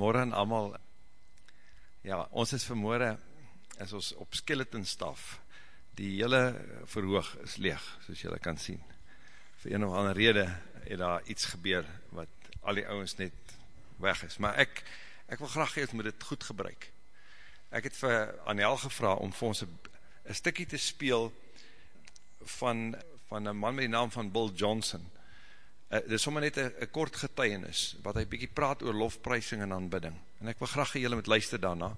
Morgen allemaal, ja, ons is vanmorgen, is ons op skeleton staf, die hele verhoog is leeg, soos julle kan sien. Voor een of ander rede het daar iets gebeur, wat al die ouwens net weg is. Maar ek, ek wil graag geef, moet dit goed gebruik. Ek het vir Anel gevra om vir ons een stikkie te speel van, van een man met die naam van Bill Johnson, uh, dit is sommer net een kort getuienis, wat hy bykie praat oor lofprysing en aanbidding, en ek wil graag julle met luister daarna,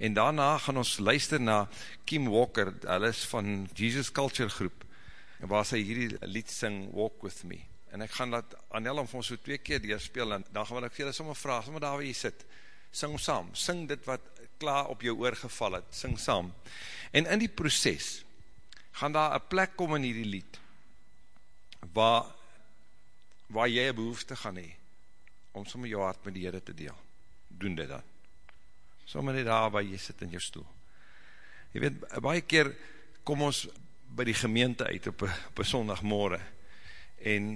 en daarna gaan ons luister na Kim Walker, hy is van Jesus Culture Groep, waar sy hierdie lied sing, Walk With Me, en ek gaan dat Anel om ons so twee keer die speel, en dan gaan ek vir julle sommer vraag, sommer daar waar jy sit, sing saam, sing dit wat klaar op jou oor geval het, sing saam, en in die proces, gaan daar een plek kom in hierdie lied, waar waar jy een behoefte gaan hee, om sommer jou hart met die Heere te deel. Doen dit dan. Sommer net daar waar jy sit in jou stoel. Jy weet, baie keer kom ons by die gemeente uit op een sondagmorgen, en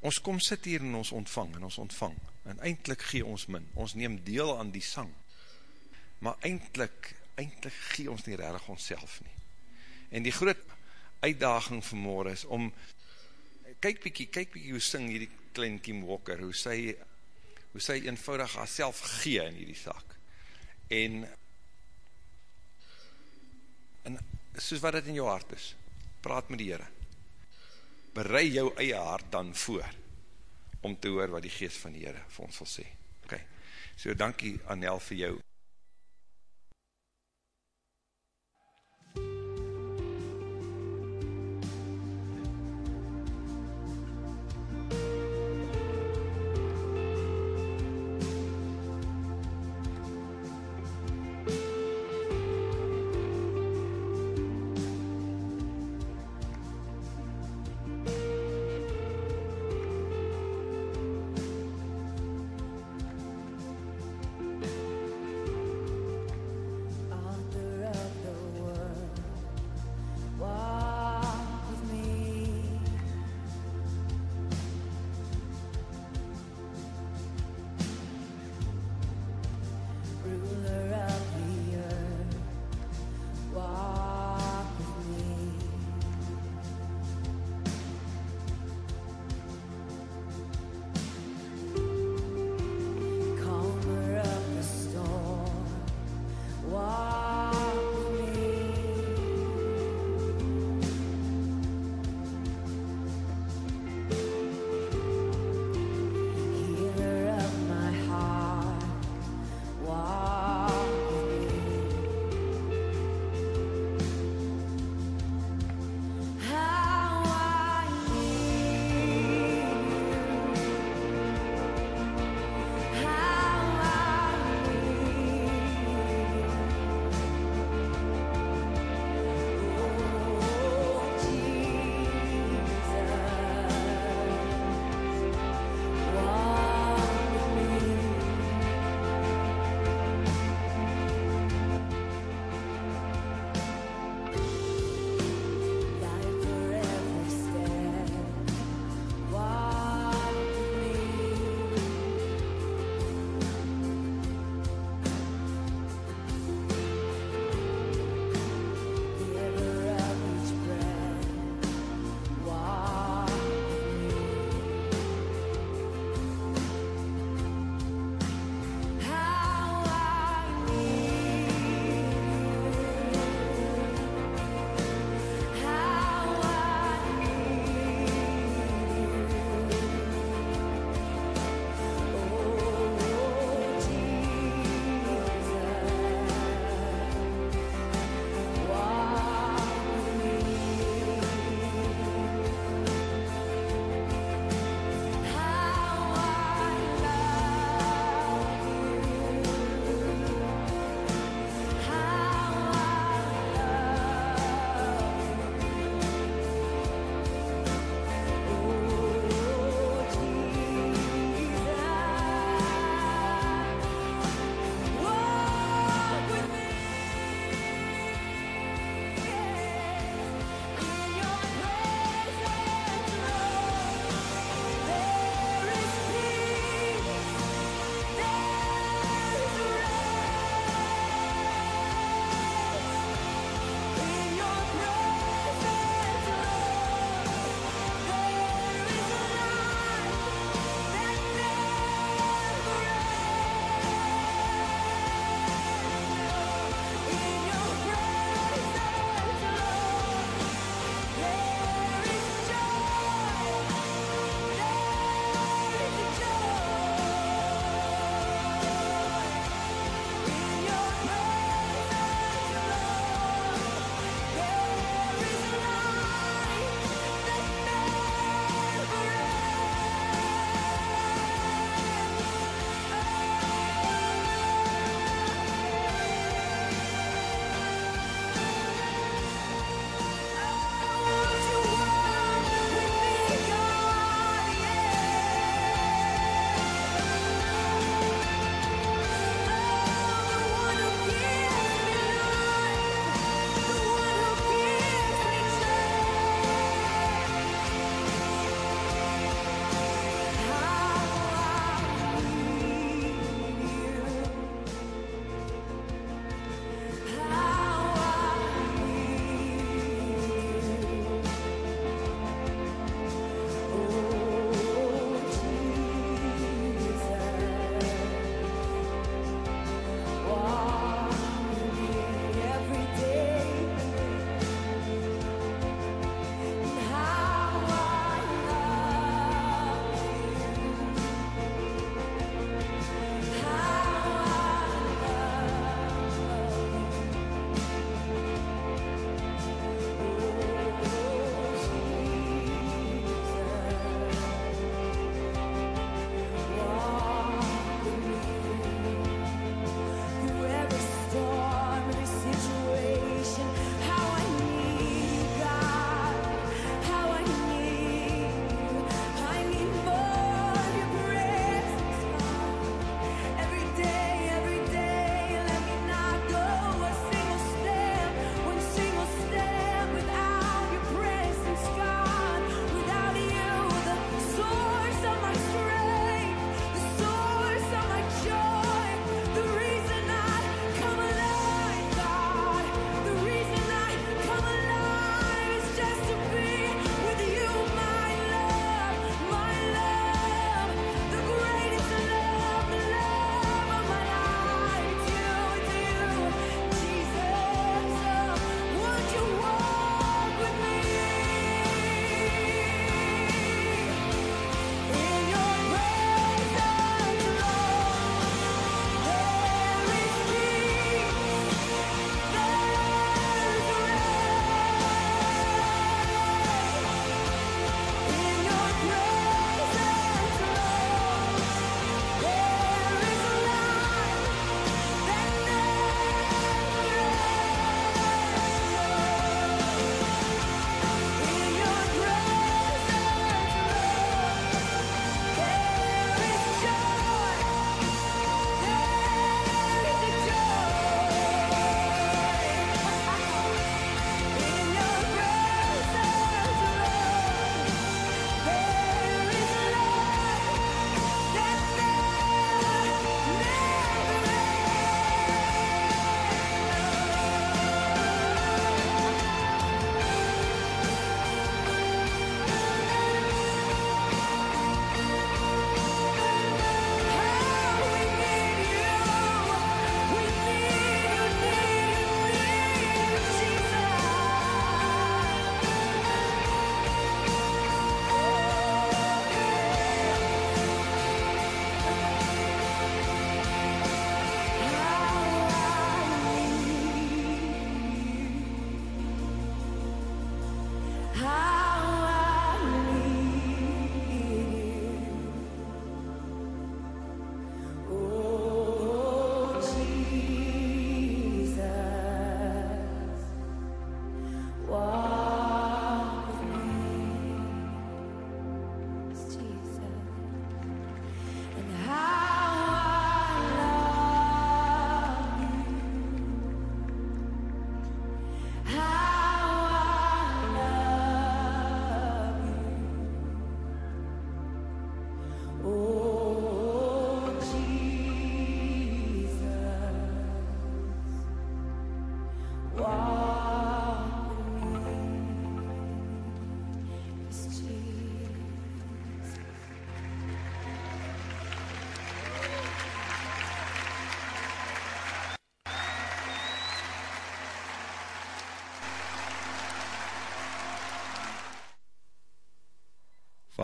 ons kom sit hier en ons ontvang, en ons ontvang, en eindelijk gee ons min, ons neem deel aan die sang, maar eindelijk, eindelijk gee ons nie redig ons nie. En die groot uitdaging vanmorgen is om kyk bykie, kyk bykie hoe sing hierdie klein Kim Walker, hoe sy, hoe sy eenvoudig haar self gee in hierdie saak. En, en soos wat het in jou hart is, praat met die Heere. Berei jou eie hart dan voor, om te hoor wat die geest van die Heere vir ons wil sê. Ok, so dankie Anel vir jou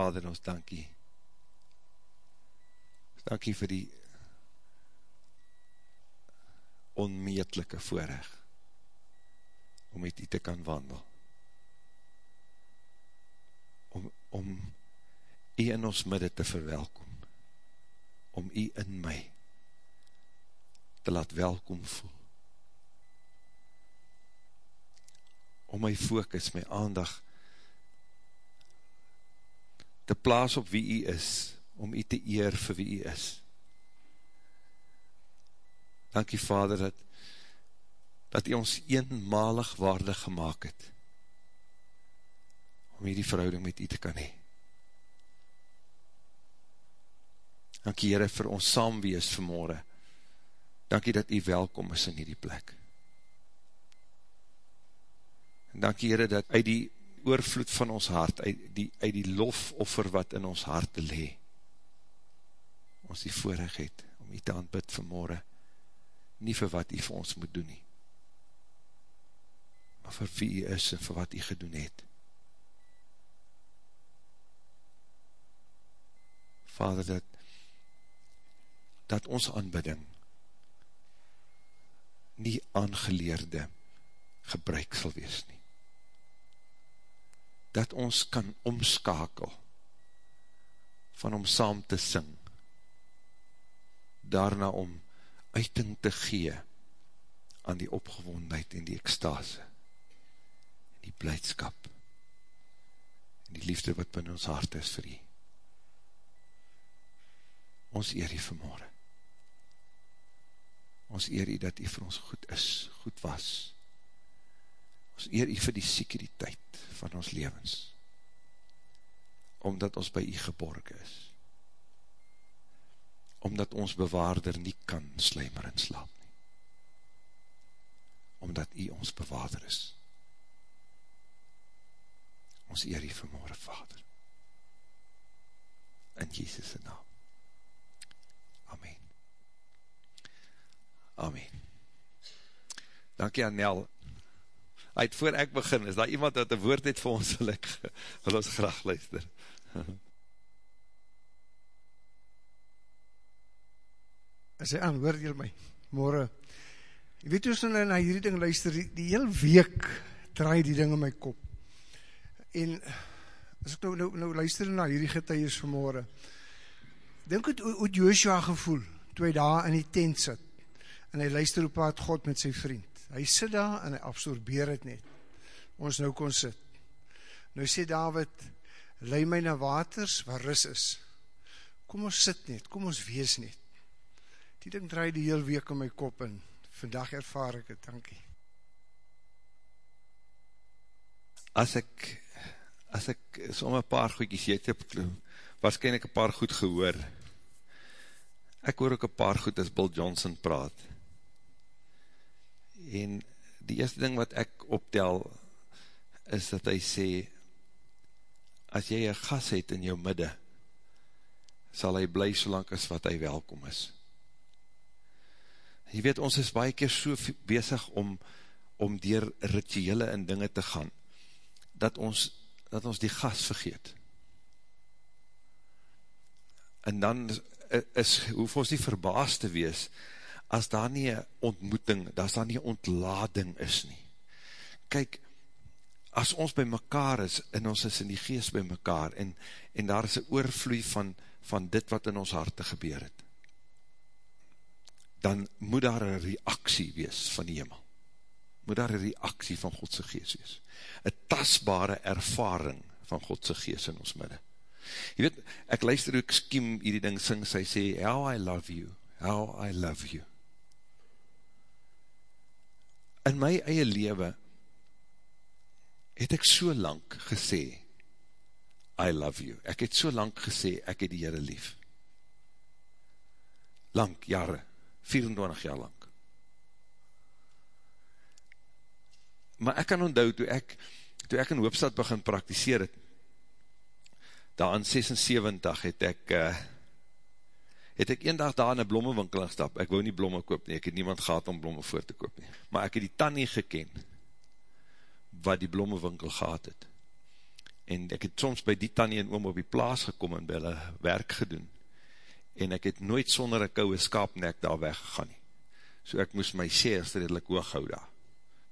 Vader, ons dankie. Dankie vir die onmeetlike voorrecht om met u te kan wandel. Om, om u in ons midde te verwelkom. Om u in my te laat welkom voel. Om my focus, my aandag te plaas op wie u is, om u te eer vir wie u is. Dankie Vader, dat, dat u ons eenmalig waardig gemaakt het, om hierdie verhouding met u te kan hee. Dankie Heere vir ons saamwees vanmorgen. Dankie dat u welkom is in hierdie plek. En dankie Heere dat uit die oorvloed van ons hart, uit die, uit die lofoffer wat in ons hart lee, ons die voorig het, om u te aanbid vanmorgen, nie vir wat u vir ons moet doen nie, maar vir wie u is en vir wat u gedoen het. Vader, dat, dat ons aanbidding nie aangeleerde gebruik sal wees nie. Dat ons kan omskakel van om saam te sing, daarna om uiting te gee aan die opgewondheid en die ekstase, en die blijdskap, en die liefde wat binnen ons hart is vir die. Ons eer die vanmorgen. Ons eer die dat die vir ons goed is, goed was. Ons eer die vir die sekuriteit van ons levens, omdat ons by die geborg is omdat ons bewaarder nie kan slijmer en slaap nie. Omdat hy ons bewaarder is. Ons eer hy vanmorgen, Vader. In Jesus' naam. Amen. Amen. Dankie aan Nel. Het voor ek begin, is daar iemand wat een woord het vir ons, wil ek, wil ons graag luister. as hy aan, hoor jy my, morgen, jy weet hoe nou na hierdie ding luister, die, die heel week draai die ding in my kop, en as ek nou, nou, nou luister na hierdie getuies van morgen, denk het hoe Joshua gevoel, toe hy daar in die tent sit, en hy luister hoe praat God met sy vriend, hy sit daar en hy absorbeer het net, ons nou kon sit, nou sê David, lei my na waters waar ris is, kom ons sit net, kom ons wees net, Die ding draai die heel week in my kop en vandag ervaar ek het, dankie. As ek, as ek som een paar goedkies, jy het waarschijnlijk een paar goed gehoor, ek hoor ook een paar goed as Bill Johnson praat. En die eerste ding wat ek optel, is dat hy sê, as jy een gas het in jou midde, sal hy bly solang as wat hy welkom is jy weet, ons is baie keer so bezig om, om dier rituele en dinge te gaan, dat ons, dat ons die gas vergeet. En dan is, is hoef ons nie verbaas te wees, as daar nie ontmoeting, as daar nie ontlading is nie. Kyk, as ons by mekaar is, en ons is in die geest by mekaar, en, en daar is een oorvloei van, van dit wat in ons harte gebeur het, dan moet daar een reaksie wees van die hemel. Moet daar een reaksie van Godse geest wees. Een tasbare ervaring van Godse geest in ons midde. Je weet, ek luister ek skiem hierdie ding sing, sy sê, how I love you, how I love you. In my eie lewe het ek so lang gesê, I love you. Ek het so lang gesê, ek het die Heere lief. Lang, jare, 24 jaar lang. Maar ek kan onthou, toe ek, toe ek in Hoopstad begin praktiseer het, daar in 76 het ek, uh, het ek een dag daar in een blommewinkel gestap, ek wou nie blomme koop nie, ek het niemand gehad om blomme voor te koop nie, maar ek het die tannie geken, wat die blommewinkel gehad het, en ek het soms by die tannie en oom op die plaas gekom en by hulle werk gedoen, en ek het nooit sonder een kouwe skaapnek daar weggegaan nie. So ek moes my seers redelijk hoog hou daar.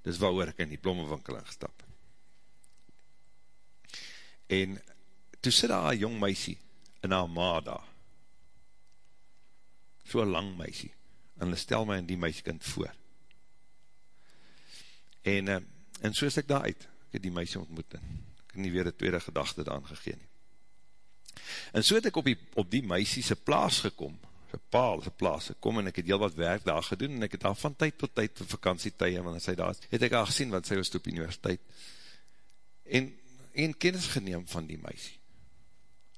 Dis waar ek in die blommewinkel ingestap. En toe sit daar een jong meisie in haar ma daar. So lang meisie. En hulle stel my in die meisiekind voor. En, eh, en so is ek daar uit. Ek het die meisie ontmoet en ek het nie weer een tweede gedachte daan gegeen nie. En so het ek op die, op die meisie sy plaas gekom, sy paal sy plaas gekom en ek het heel wat werk daar gedoen en ek het daar van tyd tot tyd vir vakantietuie, want sy daar is, het ek al gesien wat sy was op universiteit. En, en kennis geneem van die meisie.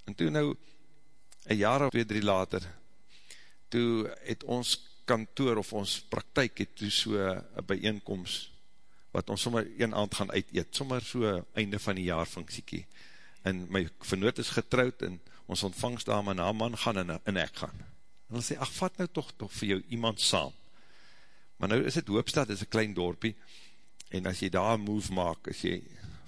En toe nou, een jaar of twee, drie later, toe het ons kantoor of ons praktijk het toe so een bijeenkomst, wat ons sommer een aand gaan uit eet, sommer so einde van die jaar funksiekie. En my vernoot is getrouwd en ons ontvangstdame en haar man gaan en, en ek gaan. En hulle sê, ach, vat nou toch, toch vir jou iemand saam. Maar nou is het Hoopstad, is een klein dorpie, en as jy daar een move maak, as jy,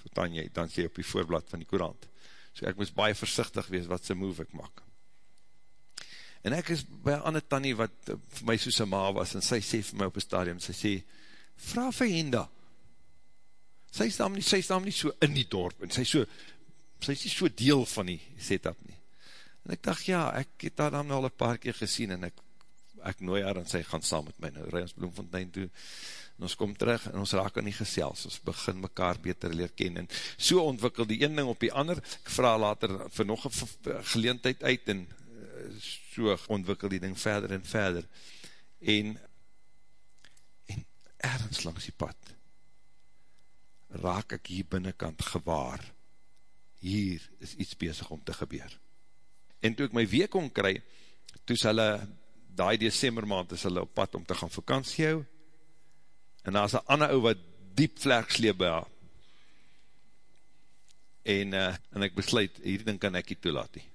vertaan jy, dan sê jy op die voorblad van die courant. So ek moes baie versichtig wees wat sy move ek maak. En ek is by een ander tannie wat vir my soos een ma was, en sy sê vir my op een stadium, sy sê, vraag vir Henda, sy is daar nie, sy is daar nie so in die dorp, en sy is so, sy is nie so deel van die setup nie. En ek dacht, ja, ek het daar dan al een paar keer gesien, en ek, ek nooi haar, en sy gaan saam met my, nou rij ons Bloemfontein toe, en ons kom terug, en ons raak aan die gesels, ons begin mekaar beter leer ken, en so ontwikkel die ene ding op die ander, ek vraag later vir nog een geleentheid uit, en so ontwikkel die ding verder en verder, en, en ergens langs die pad, raak ek hier binnenkant gewaar, hier is iets bezig om te gebeur. En toe ek my week kon kry, toe is hulle, daai december maand is hulle op pad om te gaan vakantie hou, en daar is een ander ou wat diep vlerk sleep by haar, en, uh, en ek besluit, hierdie ding kan ek nie toelaat nie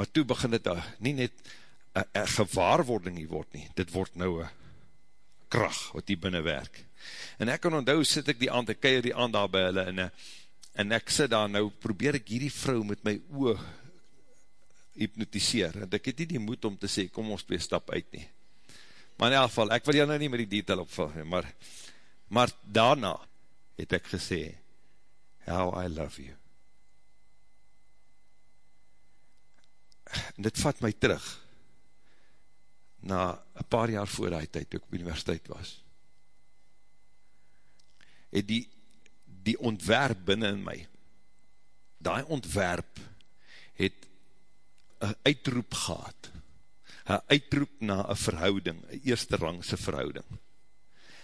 maar toe begin dit uh, nie net een gewaarwording nie word nie, dit word nou een kracht wat die binnen werk. En ek kan onthou, sit ek die aand, ek keir die aand daar by hulle, en, eh, en ek sit daar, nou probeer ek hierdie vrou met my oog hypnotiseer, en ek het nie die moed om te sê, kom ons twee stap uit nie. Maar in elk geval, ek wil jou nou nie met die detail opvul, maar, maar daarna het ek gesê, how I love you. En dit vat my terug na een paar jaar voor die tyd, toe ek op universiteit was. Het die, die ontwerp binnen in my, die ontwerp het een uitroep gehad, een uitroep na een verhouding, een eerste rangse verhouding.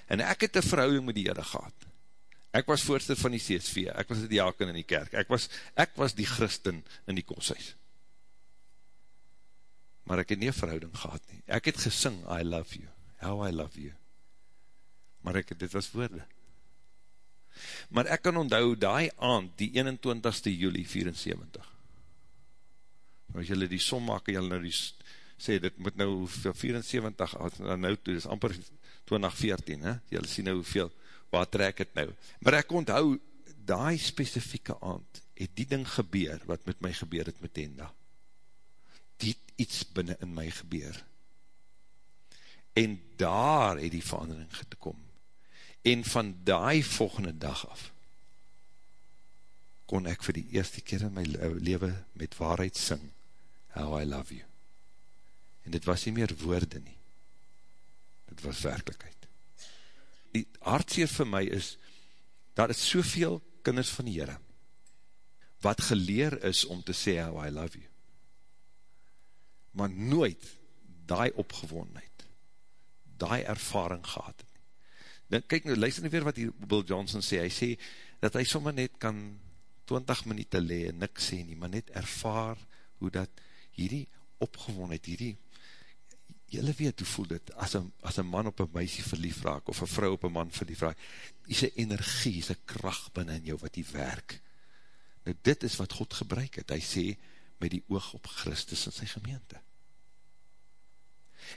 En ek het een verhouding met die Heere gehad. Ek was voorstel van die CSV, ek was die diaken in die kerk, ek was, ek was die christen in die koshuis maar ek het nie verhouding gehad nie. Ek het gesing, I love you, how I love you. Maar ek het, dit was woorde. Maar ek kan onthou, die aand, die 21ste juli 74, as jylle die som maak, jylle nou die, sê, dit moet nou 74, nou toe, dit is amper 2014, he? jylle sien nou hoeveel, waar trek het nou. Maar ek onthou, die specifieke aand, het die ding gebeur, wat met my gebeur het met Enda die iets binnen in my gebeur. En daar het die verandering gekom. En van die volgende dag af, kon ek vir die eerste keer in my leven met waarheid sing, How I Love You. En dit was nie meer woorde nie. Dit was werkelijkheid. Die hartseer vir my is, daar is soveel kinders van die Heere, wat geleer is om te sê, How I Love You maar nooit die opgewondheid, die ervaring gehad. Dan, kyk nou, luister nou weer wat hier Bill Johnson sê, hy sê, dat hy sommer net kan 20 minuut le en niks sê nie, maar net ervaar hoe dat hierdie opgewondheid, hierdie, jylle weet hoe voel dit, as een, as een man op een meisie verlief raak, of een vrou op een man verlief raak, is een energie, is een kracht binnen jou wat die werk. Nou dit is wat God gebruik het, hy sê, met die oog op Christus in sy gemeente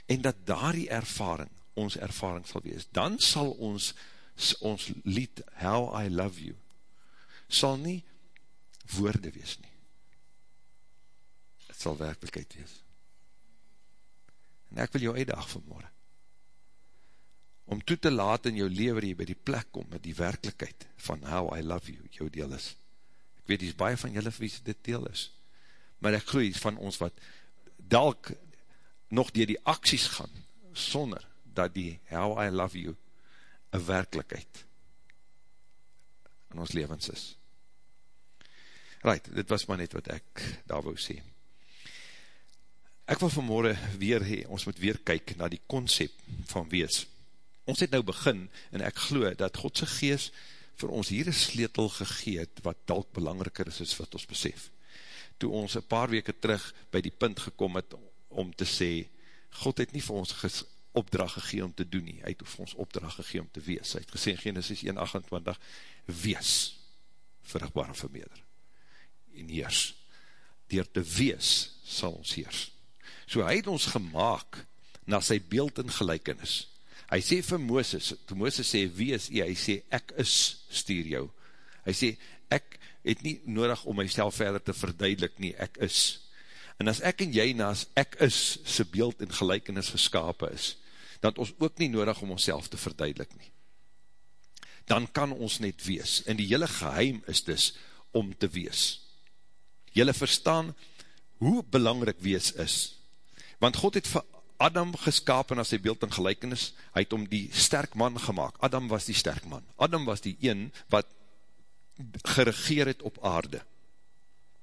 en dat daar die ervaring, ons ervaring sal wees, dan sal ons, ons lied, How I Love You, sal nie woorde wees nie. Het sal werkelijkheid wees. En ek wil jou uitdag vanmorgen, om toe te laat in jou lever jy by die plek kom met die werkelijkheid van how I love you, jou deel is. Ek weet, die is baie van julle wie dit deel is, maar ek gloei van ons wat dalk nog dier die acties gaan, sonder dat die how I love you een werkelijkheid in ons levens is. Right, dit was maar net wat ek daar wou sê. Ek wil vanmorgen weer hee, ons moet weer kyk na die concept van wees. Ons het nou begin, en ek glo dat Godse gees vir ons hier een sleetel gegeet, wat dalk belangriker is, is wat ons besef. Toe ons een paar weke terug by die punt gekom het, om te sê, God het nie vir ons opdracht gegeen om te doen nie, hy het vir ons opdracht gegeen om te wees. Hy het gesê in Genesis 1,28, wees, vruchtbaar en vermeerder, en heers. Door te wees, sal ons heers. So hy het ons gemaakt, na sy beeld en gelijkenis. Hy sê vir Mooses, toe Mooses sê, wie is jy? Hy sê, ek is, stuur jou. Hy sê, ek het nie nodig om myself verder te verduidelik nie, ek is. En as ek en jy na as ek is, sy beeld en gelijkenis geskapen is, dan ons ook nie nodig om ons te verduidelik nie. Dan kan ons net wees. En die hele geheim is dus om te wees. Julle verstaan hoe belangrijk wees is. Want God het vir Adam geskapen as sy beeld en gelijkenis, hy het om die sterk man gemaakt. Adam was die sterk man. Adam was die een wat geregeer het op aarde.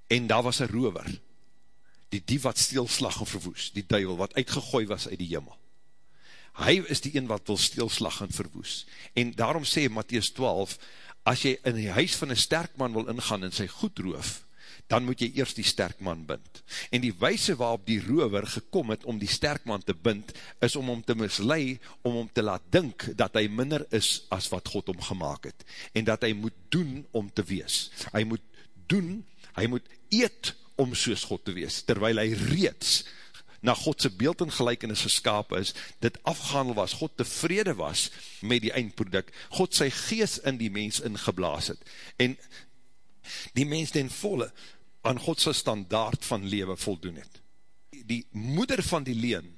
En daar was een rover. Die die wat steelslag en verwoes. Die duivel wat uitgegooi was uit die jimmel hy is die een wat wil stilslag en verwoes. En daarom sê Matthies 12, as jy in die huis van een sterk man wil ingaan en sy goed roof, dan moet jy eerst die sterk man bind. En die wijse waarop die rover gekom het om die sterk man te bind, is om om te mislei, om om te laat dink dat hy minder is as wat God om gemaakt het. En dat hy moet doen om te wees. Hy moet doen, hy moet eet om soos God te wees, terwyl hy reeds na Godse beeld en gelijkenis geskapen is, dit afgehandel was, God tevrede was met die eindproduct, God sy gees in die mens ingeblaas het, en die mens ten volle aan Godse standaard van lewe voldoen het. Die moeder van die leen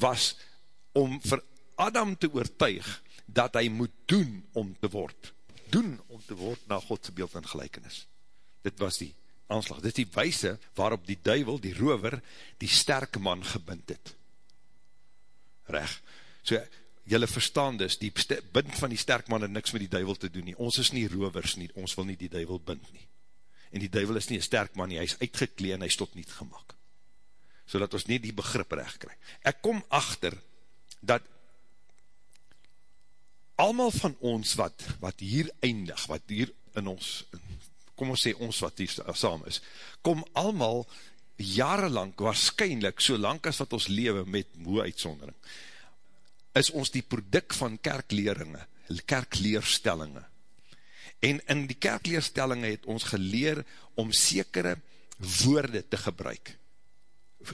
was om vir Adam te oortuig dat hy moet doen om te word. Doen om te word na Godse beeld en gelijkenis. Dit was die aanslag. Dit is die wijse waarop die duivel, die rover, die sterke man gebind het. Reg. So, jylle verstaan dus, die bind van die sterk man het niks met die duivel te doen nie. Ons is nie rovers nie, ons wil nie die duivel bind nie. En die duivel is nie een sterk man nie, hy is uitgeklee en hy is tot niet gemak. So dat ons nie die begrip recht krijg. Ek kom achter, dat allemaal van ons wat, wat hier eindig, wat hier in ons, kom ons sê ons wat hier saam is, kom allemaal jarenlang, waarschijnlijk, so lang as wat ons lewe met moe uitsondering, is ons die product van kerkleringe, kerkleerstellinge. En in die kerkleerstellinge het ons geleer om sekere woorde te gebruik.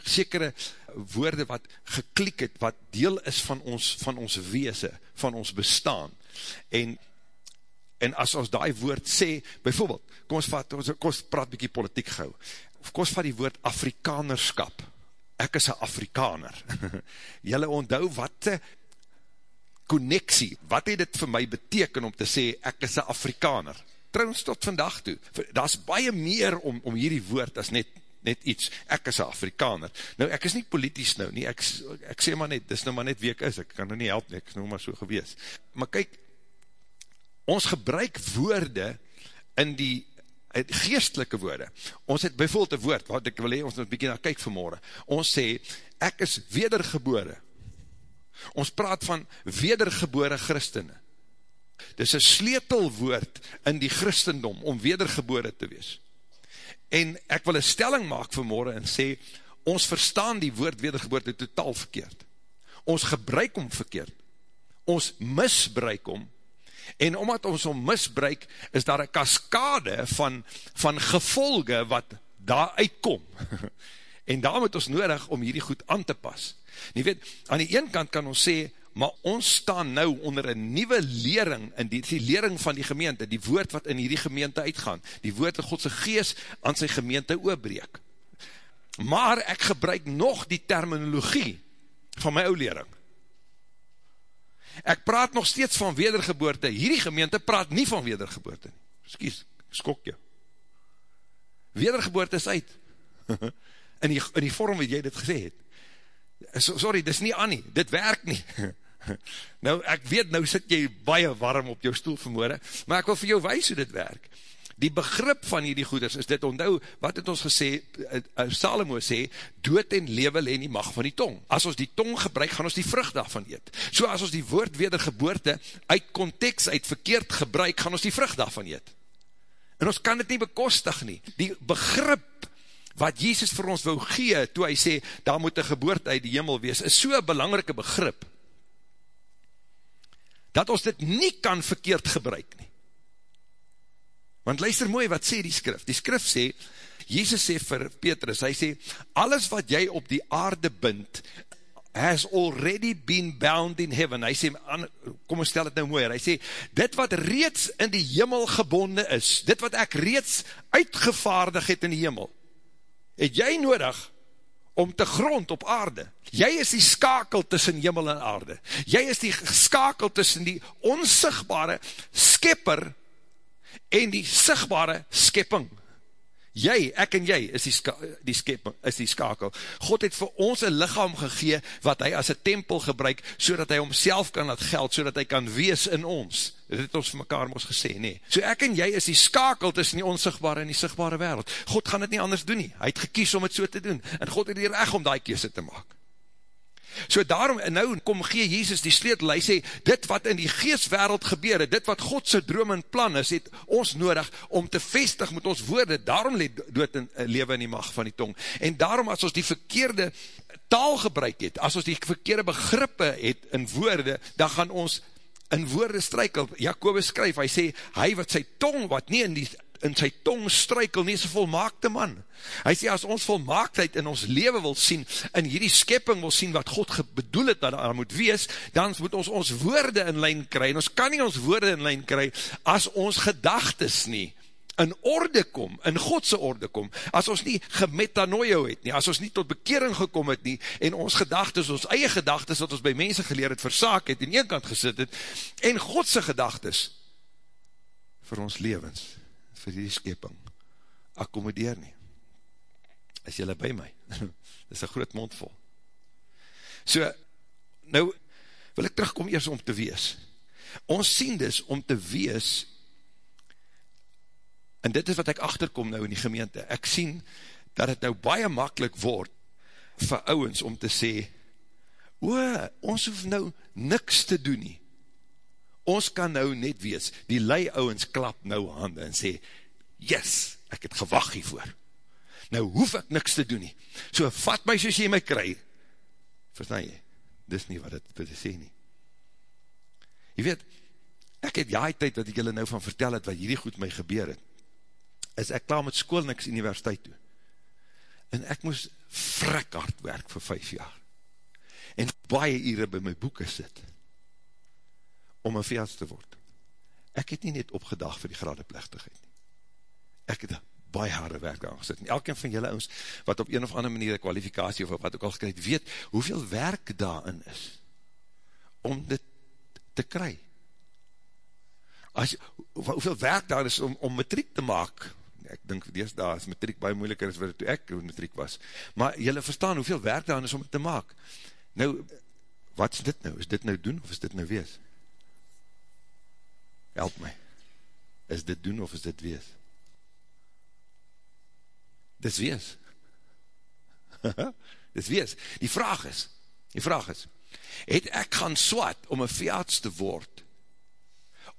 Sekere woorde wat geklik het, wat deel is van ons, van ons weese, van ons bestaan. En en as ons die woord sê, bijvoorbeeld, kom ons, vat, ons, kom ons praat bykie politiek gauw, of kom ons vat die woord Afrikanerskap, ek is een Afrikaner, jylle onthou wat connectie, wat het dit vir my beteken om te sê, ek is een Afrikaner, trouwens tot vandag toe, daar is baie meer om, om hierdie woord as net, net iets, ek is een Afrikaner, nou ek is nie politisch nou nie, ek, ek sê maar net, dis nou maar net wie ek is, ek kan nou nie help nie, ek is nou maar so gewees, maar kyk, ons gebruik woorde in die geestelike woorde. Ons het bijvoorbeeld een woord, wat ek wil hee, ons moet bykie na kyk vanmorgen. Ons sê, ek is wedergebore. Ons praat van wedergebore christene. Dit is een sleetelwoord in die christendom om wedergebore te wees. En ek wil een stelling maak vanmorgen en sê, ons verstaan die woord wedergeboorte totaal verkeerd. Ons gebruik om verkeerd. Ons misbruik om en omdat ons om misbruik, is daar een kaskade van, van gevolge wat daar uitkom. en daar moet ons nodig om hierdie goed aan te pas. Nie weet, aan die een kant kan ons sê, maar ons staan nou onder een nieuwe lering, en die, die lering van die gemeente, die woord wat in die gemeente uitgaan, die woord wat Godse gees aan sy gemeente oorbreek. Maar ek gebruik nog die terminologie van my ou lering. Ek praat nog steeds van wedergeboorte, hierdie gemeente praat nie van wedergeboorte nie. Skies, skok jou. Wedergeboorte is uit. in, die, in die vorm wat jy dit gesê het. Sorry, dit is nie aan nie, dit werk nie. nou, ek weet, nou sit jy baie warm op jou stoel vanmorgen, maar ek wil vir jou wees hoe dit werk. Die begrip van hierdie goeders is dit onthou, wat het ons gesê, uh, uh, Salomo sê, dood en lewe leen die mag van die tong. As ons die tong gebruik, gaan ons die vrucht daarvan eet. So as ons die woord wedergeboorte uit context, uit verkeerd gebruik, gaan ons die vrucht daarvan eet. En ons kan dit nie bekostig nie. Die begrip wat Jesus vir ons wou gee, toe hy sê, daar moet een geboorte uit die hemel wees, is so'n belangrike begrip, dat ons dit nie kan verkeerd gebruik nie. Want luister mooi wat sê die skrif. Die skrif sê, Jezus sê vir Petrus, hy sê, alles wat jy op die aarde bind, has already been bound in heaven. Hy sê, kom ons stel het nou mooi, hy sê, dit wat reeds in die hemel gebonde is, dit wat ek reeds uitgevaardig het in die hemel, het jy nodig om te grond op aarde. Jy is die skakel tussen hemel en aarde. Jy is die skakel tussen die onsigbare skepper en die sigbare skepping. Jy, ek en jy, is die, ska, die skepping, is die skakel. God het vir ons een lichaam gegee, wat hy as een tempel gebruik, so dat hy homself kan laat geld, so dat hy kan wees in ons. Dit het ons vir mekaar ons gesê, nee. So ek en jy is die skakel tussen die onsigbare en die sigbare wereld. God gaan het nie anders doen nie. Hy het gekies om het so te doen. En God het hier echt om die kese te maak. So daarom, en nou kom gee Jezus die sleutel, hy sê, dit wat in die geestwereld gebeur, dit wat Godse droom en plan is, het ons nodig om te vestig met ons woorde, daarom leed dood en eh, lewe in die macht van die tong. En daarom as ons die verkeerde taal gebruik het, as ons die verkeerde begrippe het in woorde, dan gaan ons in woorde strykel. Jacobus skryf, hy sê, hy wat sy tong, wat nie in die in sy tong strykel, nie is een volmaakte man. Hy sê, as ons volmaaktheid in ons leven wil sien, in hierdie skepping wil sien, wat God bedoel het, dat daar moet wees, dan moet ons ons woorde in lijn kry, en ons kan nie ons woorde in lijn kry, as ons gedagtes nie, in orde kom, in Godse orde kom, as ons nie gemetanoio het nie, as ons nie tot bekering gekom het nie, en ons gedagtes, ons eie gedagtes, wat ons by mense geleer het, versaak het, in een kant gesit het, en Godse gedagtes, vir ons levens, vir die skeping akkomodeer nie. Is jylle by my? Dit is een groot mond vol. So, nou, wil ek terugkom eers om te wees. Ons sien dus om te wees, en dit is wat ek achterkom nou in die gemeente, ek sien dat het nou baie makkelijk word vir ouwens om te sê, o, ons hoef nou niks te doen nie ons kan nou net wees, die lei ouwens klap nou handen en sê, yes, ek het gewag hiervoor. Nou hoef ek niks te doen nie. So vat my soos jy my kry. Verstaan jy? Dis nie wat het wil sê nie. Jy weet, ek het jaai tyd wat ek julle nou van vertel het, wat hierdie goed my gebeur het, is ek klaar met school niks universiteit toe. En ek moes frik hard werk vir vijf jaar. En baie ure by my boeken sit om een veels te word. Ek het nie net opgedag vir die gradeplechtigheid nie. Ek het baie harde werk aangesit. En elkeen van julle ons, wat op een of ander manier kwalifikatie of wat ook al gekryt, weet hoeveel werk daarin is om dit te kry. As, hoeveel werk daar is om, om matriek te maak, ek dink dees daar is matriek baie moeiliker as wat toe ek matriek was, maar julle verstaan hoeveel werk daar is om het te maak. Nou, wat is dit nou? Is dit nou doen of is dit nou wees? Help my, is dit doen of is dit wees? Dis wees. Dis wees. Die vraag is, die vraag is, het ek gaan swat om een veearts te word,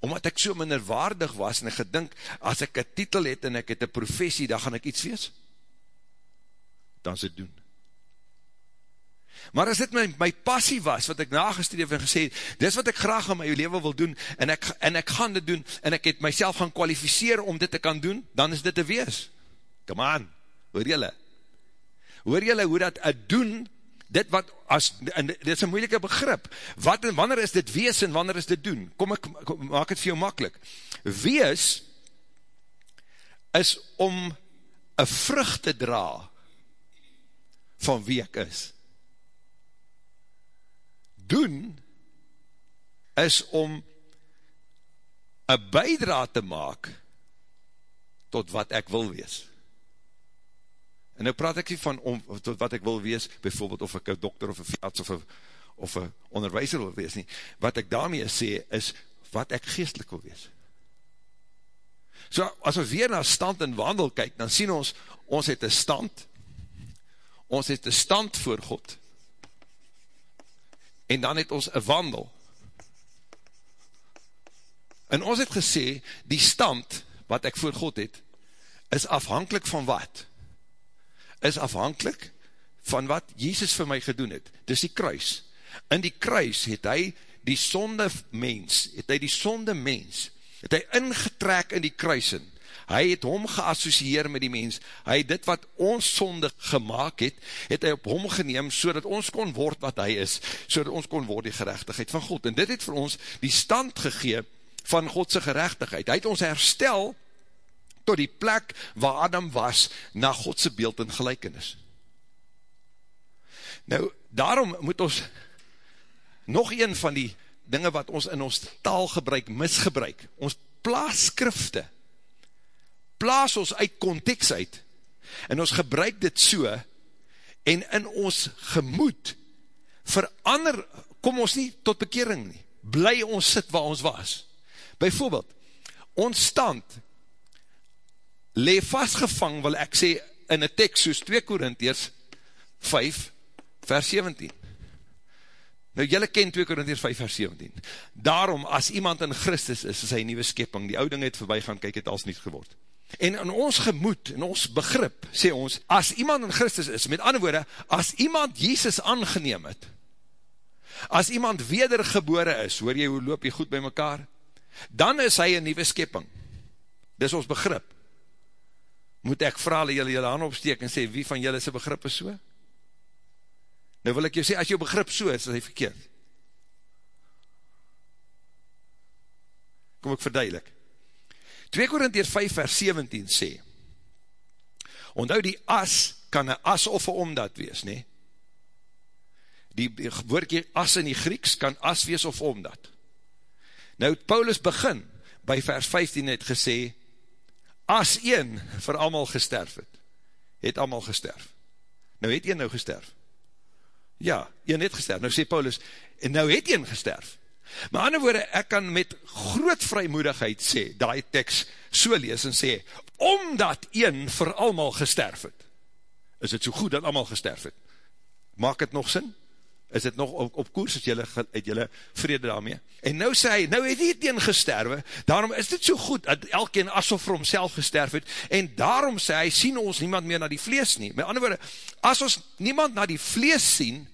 omdat ek so minderwaardig was en ek gedink, as ek een titel het en ek het een professie, dan gaan ek iets wees? Dan is het doen. Maar as dit my, my passie was, wat ek nagestreef en gesê, dis wat ek graag in my leven wil doen, en ek, en ek gaan dit doen, en ek het myself gaan kwalificeer om dit te kan doen, dan is dit te wees. Come on, hoor jylle? Hoor jylle hoe dat een doen dit wat, as, en dit is een moeilike begrip, wat en wanneer is dit wees en wanneer is dit doen? Kom ek, kom, maak het vir jou makkelijk. Wees is om een vrucht te dra van wie ek is. Doen is om een bijdra te maak tot wat ek wil wees. En nou praat ek nie van om, tot wat ek wil wees, bijvoorbeeld of ek een dokter of een veearts of een, of een onderwijzer wil wees nie. Wat ek daarmee sê, is wat ek geestelik wil wees. So, as ons weer na stand en wandel kyk, dan sien ons, ons het een stand, ons het een stand voor God, en dan het ons een wandel. En ons het gesê, die stand, wat ek voor God het, is afhankelijk van wat? is afhankelijk van wat Jezus vir my gedoen het. Dis die kruis. In die kruis het hy die sonde mens, het hy die sonde mens, het hy ingetrek in die kruisen. Hy het hom geassocieer met die mens. Hy het dit wat ons sonde gemaakt het, het hy op hom geneem, so ons kon word wat hy is, so ons kon word die gerechtigheid van God. En dit het vir ons die stand gegeen van Godse gerechtigheid. Hy het ons herstel, tot die plek waar Adam was, na Godse beeld en gelijkenis. Nou, daarom moet ons nog een van die dinge wat ons in ons taalgebruik misgebruik, ons plaas skrifte, plaas ons uit context uit, en ons gebruik dit so, en in ons gemoed, verander, kom ons nie tot bekering nie, bly ons sit waar ons was. Bijvoorbeeld, ons stand, le vastgevang, wil ek sê, in een tekst soos 2 Korintiers 5, vers 17. Nou, jylle ken 2 Korintiers 5, vers 17. Daarom, as iemand in Christus is, is hy nieuwe skepping, die ouding het voorbij gaan, kyk het als niet geword. En in ons gemoed, in ons begrip, sê ons, as iemand in Christus is, met ander woorde, as iemand Jesus aangeneem het, as iemand wedergebore is, hoor jy hoe loop jy goed by mekaar, dan is hy een nieuwe skepping. Dis ons begrip moet ek vraag dat jylle jylle hand opsteek en sê, wie van jylle sy begrip is so? Nou wil ek jou sê, as jou begrip so is, is hy verkeerd. Kom ek verduidelik. 2 Korintier 5 vers 17 sê, onthou die as, kan een as of een omdat wees, nee? Die woordkie as in die Grieks kan as wees of omdat. Nou, Paulus begin, by vers 15 het gesê, as een vir allemaal gesterf het, het allemaal gesterf. Nou het een nou gesterf. Ja, een het gesterf. Nou sê Paulus, en nou het een gesterf. Maar ander woorde, ek kan met groot vrymoedigheid sê, die tekst so lees en sê, omdat een vir allemaal gesterf het, is het so goed dat allemaal gesterf het. Maak het nog sin? is dit nog op, op koers, het jylle, het jylle vrede daarmee. En nou sê hy, nou het hy teen gesterwe, daarom is dit so goed, dat elkeen asof vir homself gesterf het, en daarom sê hy, sien ons niemand meer na die vlees nie. Met ander woorde, as ons niemand na die vlees sien,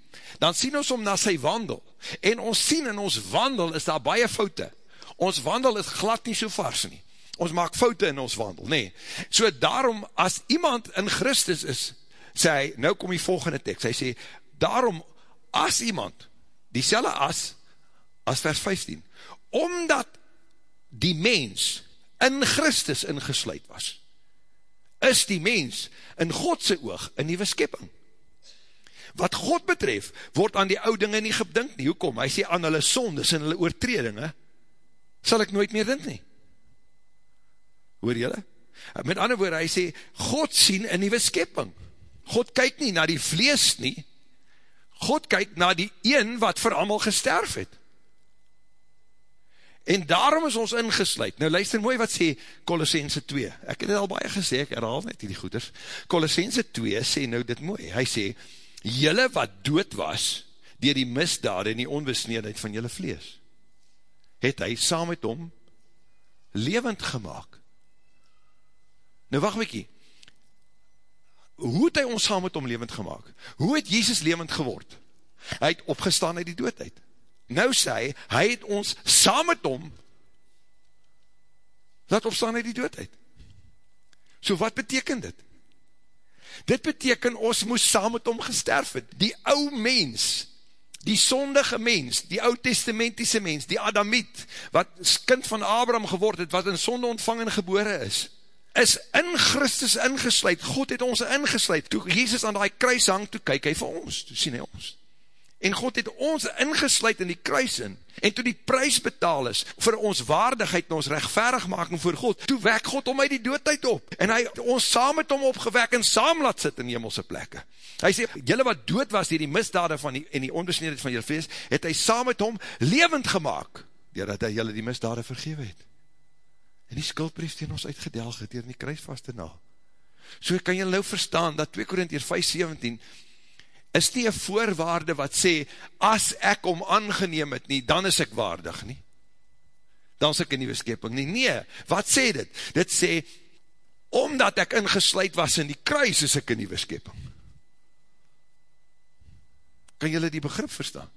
dan sien ons om na sy wandel. En ons sien in ons wandel is daar baie foute. Ons wandel is glad nie so vars nie. Ons maak foute in ons wandel, nee. So daarom, as iemand in Christus is, sê hy, nou kom die volgende tekst, hy sê, daarom, as iemand, die selle as, as vers 15, omdat die mens in Christus ingesluid was, is die mens in Godse oog een nieuwe skepping. Wat God betref, word aan die oude dinge nie gedink nie. Hoekom? Hy sê aan hulle sondes en hulle oortredinge, sal ek nooit meer dink nie. Hoor jylle? Met ander woorde, hy sê, God sien een nieuwe skepping. God kyk nie na die vlees nie, God kyk na die een wat vir allemaal gesterf het. En daarom is ons ingesluid. Nou luister mooi wat sê Colossense 2. Ek het het al baie gesê, ek herhaal net die goeders. Colossense 2 sê nou dit mooi. Hy sê, jylle wat dood was, dier die misdaad en die onbesneedheid van jylle vlees, het hy saam met hom levend gemaakt. Nou wacht mykie, hoe het hy ons saam met hom levend gemaakt? Hoe het Jesus levend geword? Hy het opgestaan uit die doodheid. Nou sê hy, hy het ons saam met hom laat opstaan uit die doodheid. So wat beteken dit? Dit beteken ons moes saam met hom gesterf het. Die ou mens, die sondige mens, die oud testamentiese mens, die Adamiet, wat kind van Abraham geword het, wat in sonde ontvang en gebore is, is in Christus ingesluid. God het ons ingesluid. Toe Jesus aan die kruis hang, toe kyk hy vir ons, toe sien hy ons en God het ons ingesluid in die kruis in, en toe die prijs betaal is, vir ons waardigheid en ons rechtverigmaking voor God, toe wek God om my die doodtijd op, en hy ons saam met hom opgewek en saam laat sit in hemelse plekke. Hy sê, jylle wat dood was, die die misdade van die, en die onbesneedheid van jylle vlees, het hy saam met hom levend gemaakt, doordat hy jylle die misdade vergewe het. En die skuldbrief teen ons uitgedelg het, hier in die kruis vast en al. So kan jy nou verstaan, dat 2 Korintier 5, 17, is nie een voorwaarde wat sê, as ek om aangeneem het nie, dan is ek waardig nie. Dan is ek een nieuwe skeping nie. Nee, wat sê dit? Dit sê, omdat ek ingesluid was in die kruis, is ek een nieuwe skeping. Kan jylle die begrip verstaan?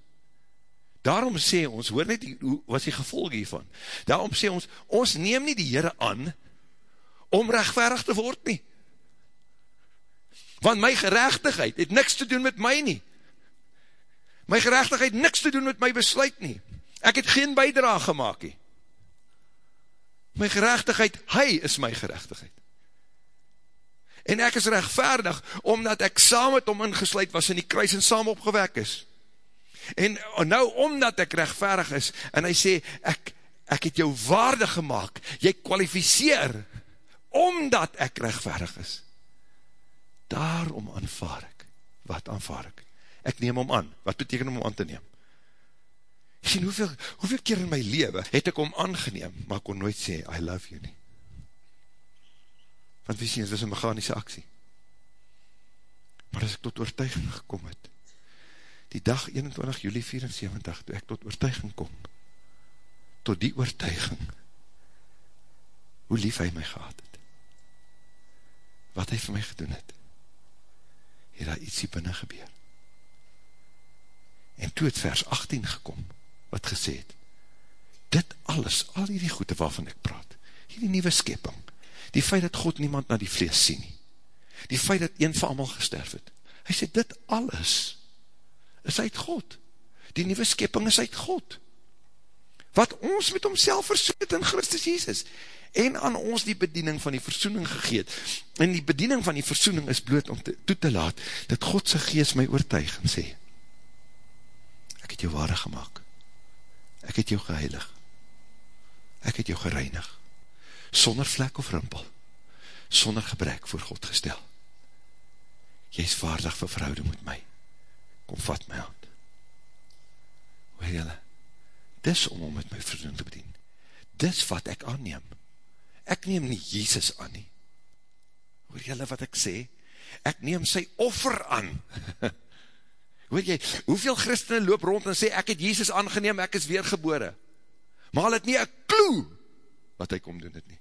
Daarom sê ons, hoor net, die, hoe was die gevolg hiervan? Daarom sê ons, ons neem nie die Heere aan, om rechtverig te word nie want my gerechtigheid het niks te doen met my nie. My gerechtigheid niks te doen met my besluit nie. Ek het geen bijdrage gemaakt nie. My gerechtigheid, hy is my gerechtigheid. En ek is rechtvaardig, omdat ek saam met hom ingesluid was in die kruis en saam opgewek is. En nou, omdat ek rechtvaardig is, en hy sê, ek, ek het jou waardig gemaakt, jy kwalificeer, omdat ek rechtvaardig is daarom aanvaar ek. Wat aanvaar ek? Ek neem om aan. Wat beteken om aan te neem? Sien, hoeveel, hoeveel keer in my leven het ek om aangeneem, maar kon nooit sê, I love you nie. Want wie sien, het was een mechanische aksie. Maar as ek tot oortuiging gekom het, die dag 21 juli 74, toe ek tot oortuiging kom, tot die oortuiging, hoe lief hy my gehad het, wat hy vir my gedoen het, het daar ietsie binnen gebeur. En toe het vers 18 gekom, wat gesê het, dit alles, al die goede waarvan ek praat, die nieuwe skeping, die feit dat God niemand na die vlees sien nie, die feit dat een van allemaal gesterf het, hy sê, dit alles is uit God, die nieuwe skeping is uit God, wat ons met homself versoet in Christus Jesus, en aan ons die bediening van die versoening gegeet. En die bediening van die versoening is bloot om te, toe te laat, dat Godse geest my oortuig en sê, ek het jou ware gemaakt, ek het jou geheilig, ek het jou gereinig, sonder vlek of rimpel, sonder gebrek voor God gestel. Jy is vaardig vir verhouding met my, kom vat my hand. Hoor jylle, dis om om met my versoening te bedien, dis wat ek aanneem, ek neem nie Jesus aan nie. Hoor jylle wat ek sê? Ek neem sy offer aan. Hoor jy, hoeveel christene loop rond en sê, ek het Jesus aangeneem, ek is weergebore. Maar hy het nie een kloe wat hy kom doen het nie.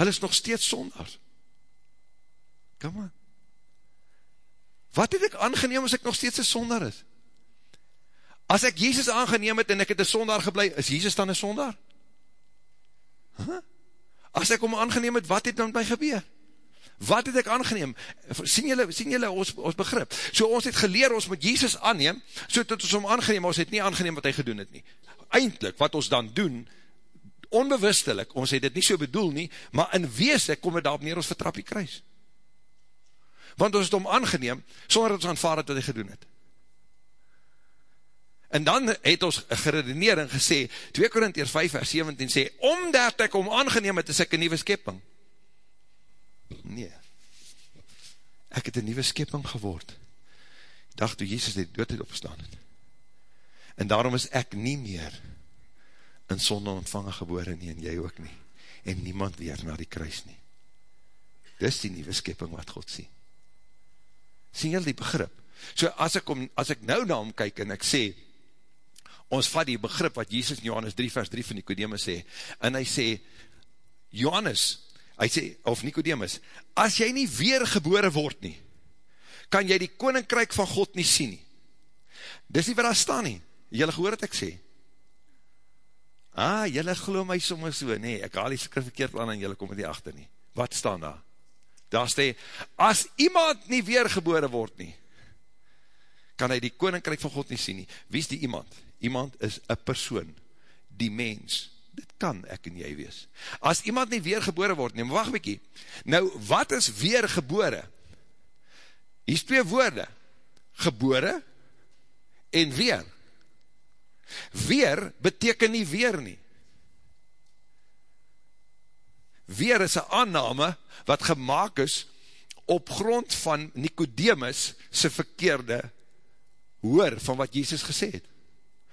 Hy is nog steeds sondags. Come on. Wat het ek aangeneem as ek nog steeds een sonder is? As ek Jesus aangeneem het en ek het een sonder geblei, is Jesus dan een sonder? Huh? As ek om aangeneem het, wat het dan my gebeur? Wat het ek aangeneem? Sien jylle, sien jylle ons, ons begrip? So ons het geleer, ons moet Jesus aanneem, so dat ons om aangeneem, ons het nie aangeneem wat hy gedoen het nie. Eindelijk, wat ons dan doen, onbewustelik, ons het dit nie so bedoel nie, maar in wees, kom het daarop neer, ons vertrap die kruis. Want ons het om aangeneem, sonder dat ons aanvaard het wat hy gedoen het. En dan het ons geredeneer en gesê, 2 Korintiërs 5 vers 17 sê, omdat ek om aangeneem het, is ek een nieuwe skepping. Nee. Ek het een nieuwe skepping geword. Dag toe Jezus die doodheid opgestaan het. En daarom is ek nie meer in sonde ontvangen gebore nie, en jy ook nie. En niemand weer na die kruis nie. Dis die nieuwe skepping wat God sien. Sien jy die begrip? So as ek, om, as ek nou na hom kyk en ek sê, ons vat die begrip wat Jesus in Johannes 3 vers 3 van Nicodemus sê, en hy sê, Johannes, hy sê, of Nicodemus, as jy nie weer gebore word nie, kan jy die koninkryk van God nie sien nie. Dis nie wat daar staan nie. Jylle gehoor het ek sê. Ah, jylle geloof my soms so, nee, ek haal die skrif verkeerd aan en jylle kom het nie achter nie. Wat staan daar? daar sê, as iemand nie weergebore word nie, kan hy die koninkryk van God nie sien nie. Wie is die iemand? Iemand is een persoon, die mens. Dit kan ek en jy wees. As iemand nie weergebore word nie, maar wacht bykie. Nou, wat is weergebore? Hier is twee woorde. Gebore en weer. Weer beteken nie weer nie. Weer is een aanname wat gemaakt is op grond van Nicodemus sy verkeerde hoor van wat Jesus gesê het.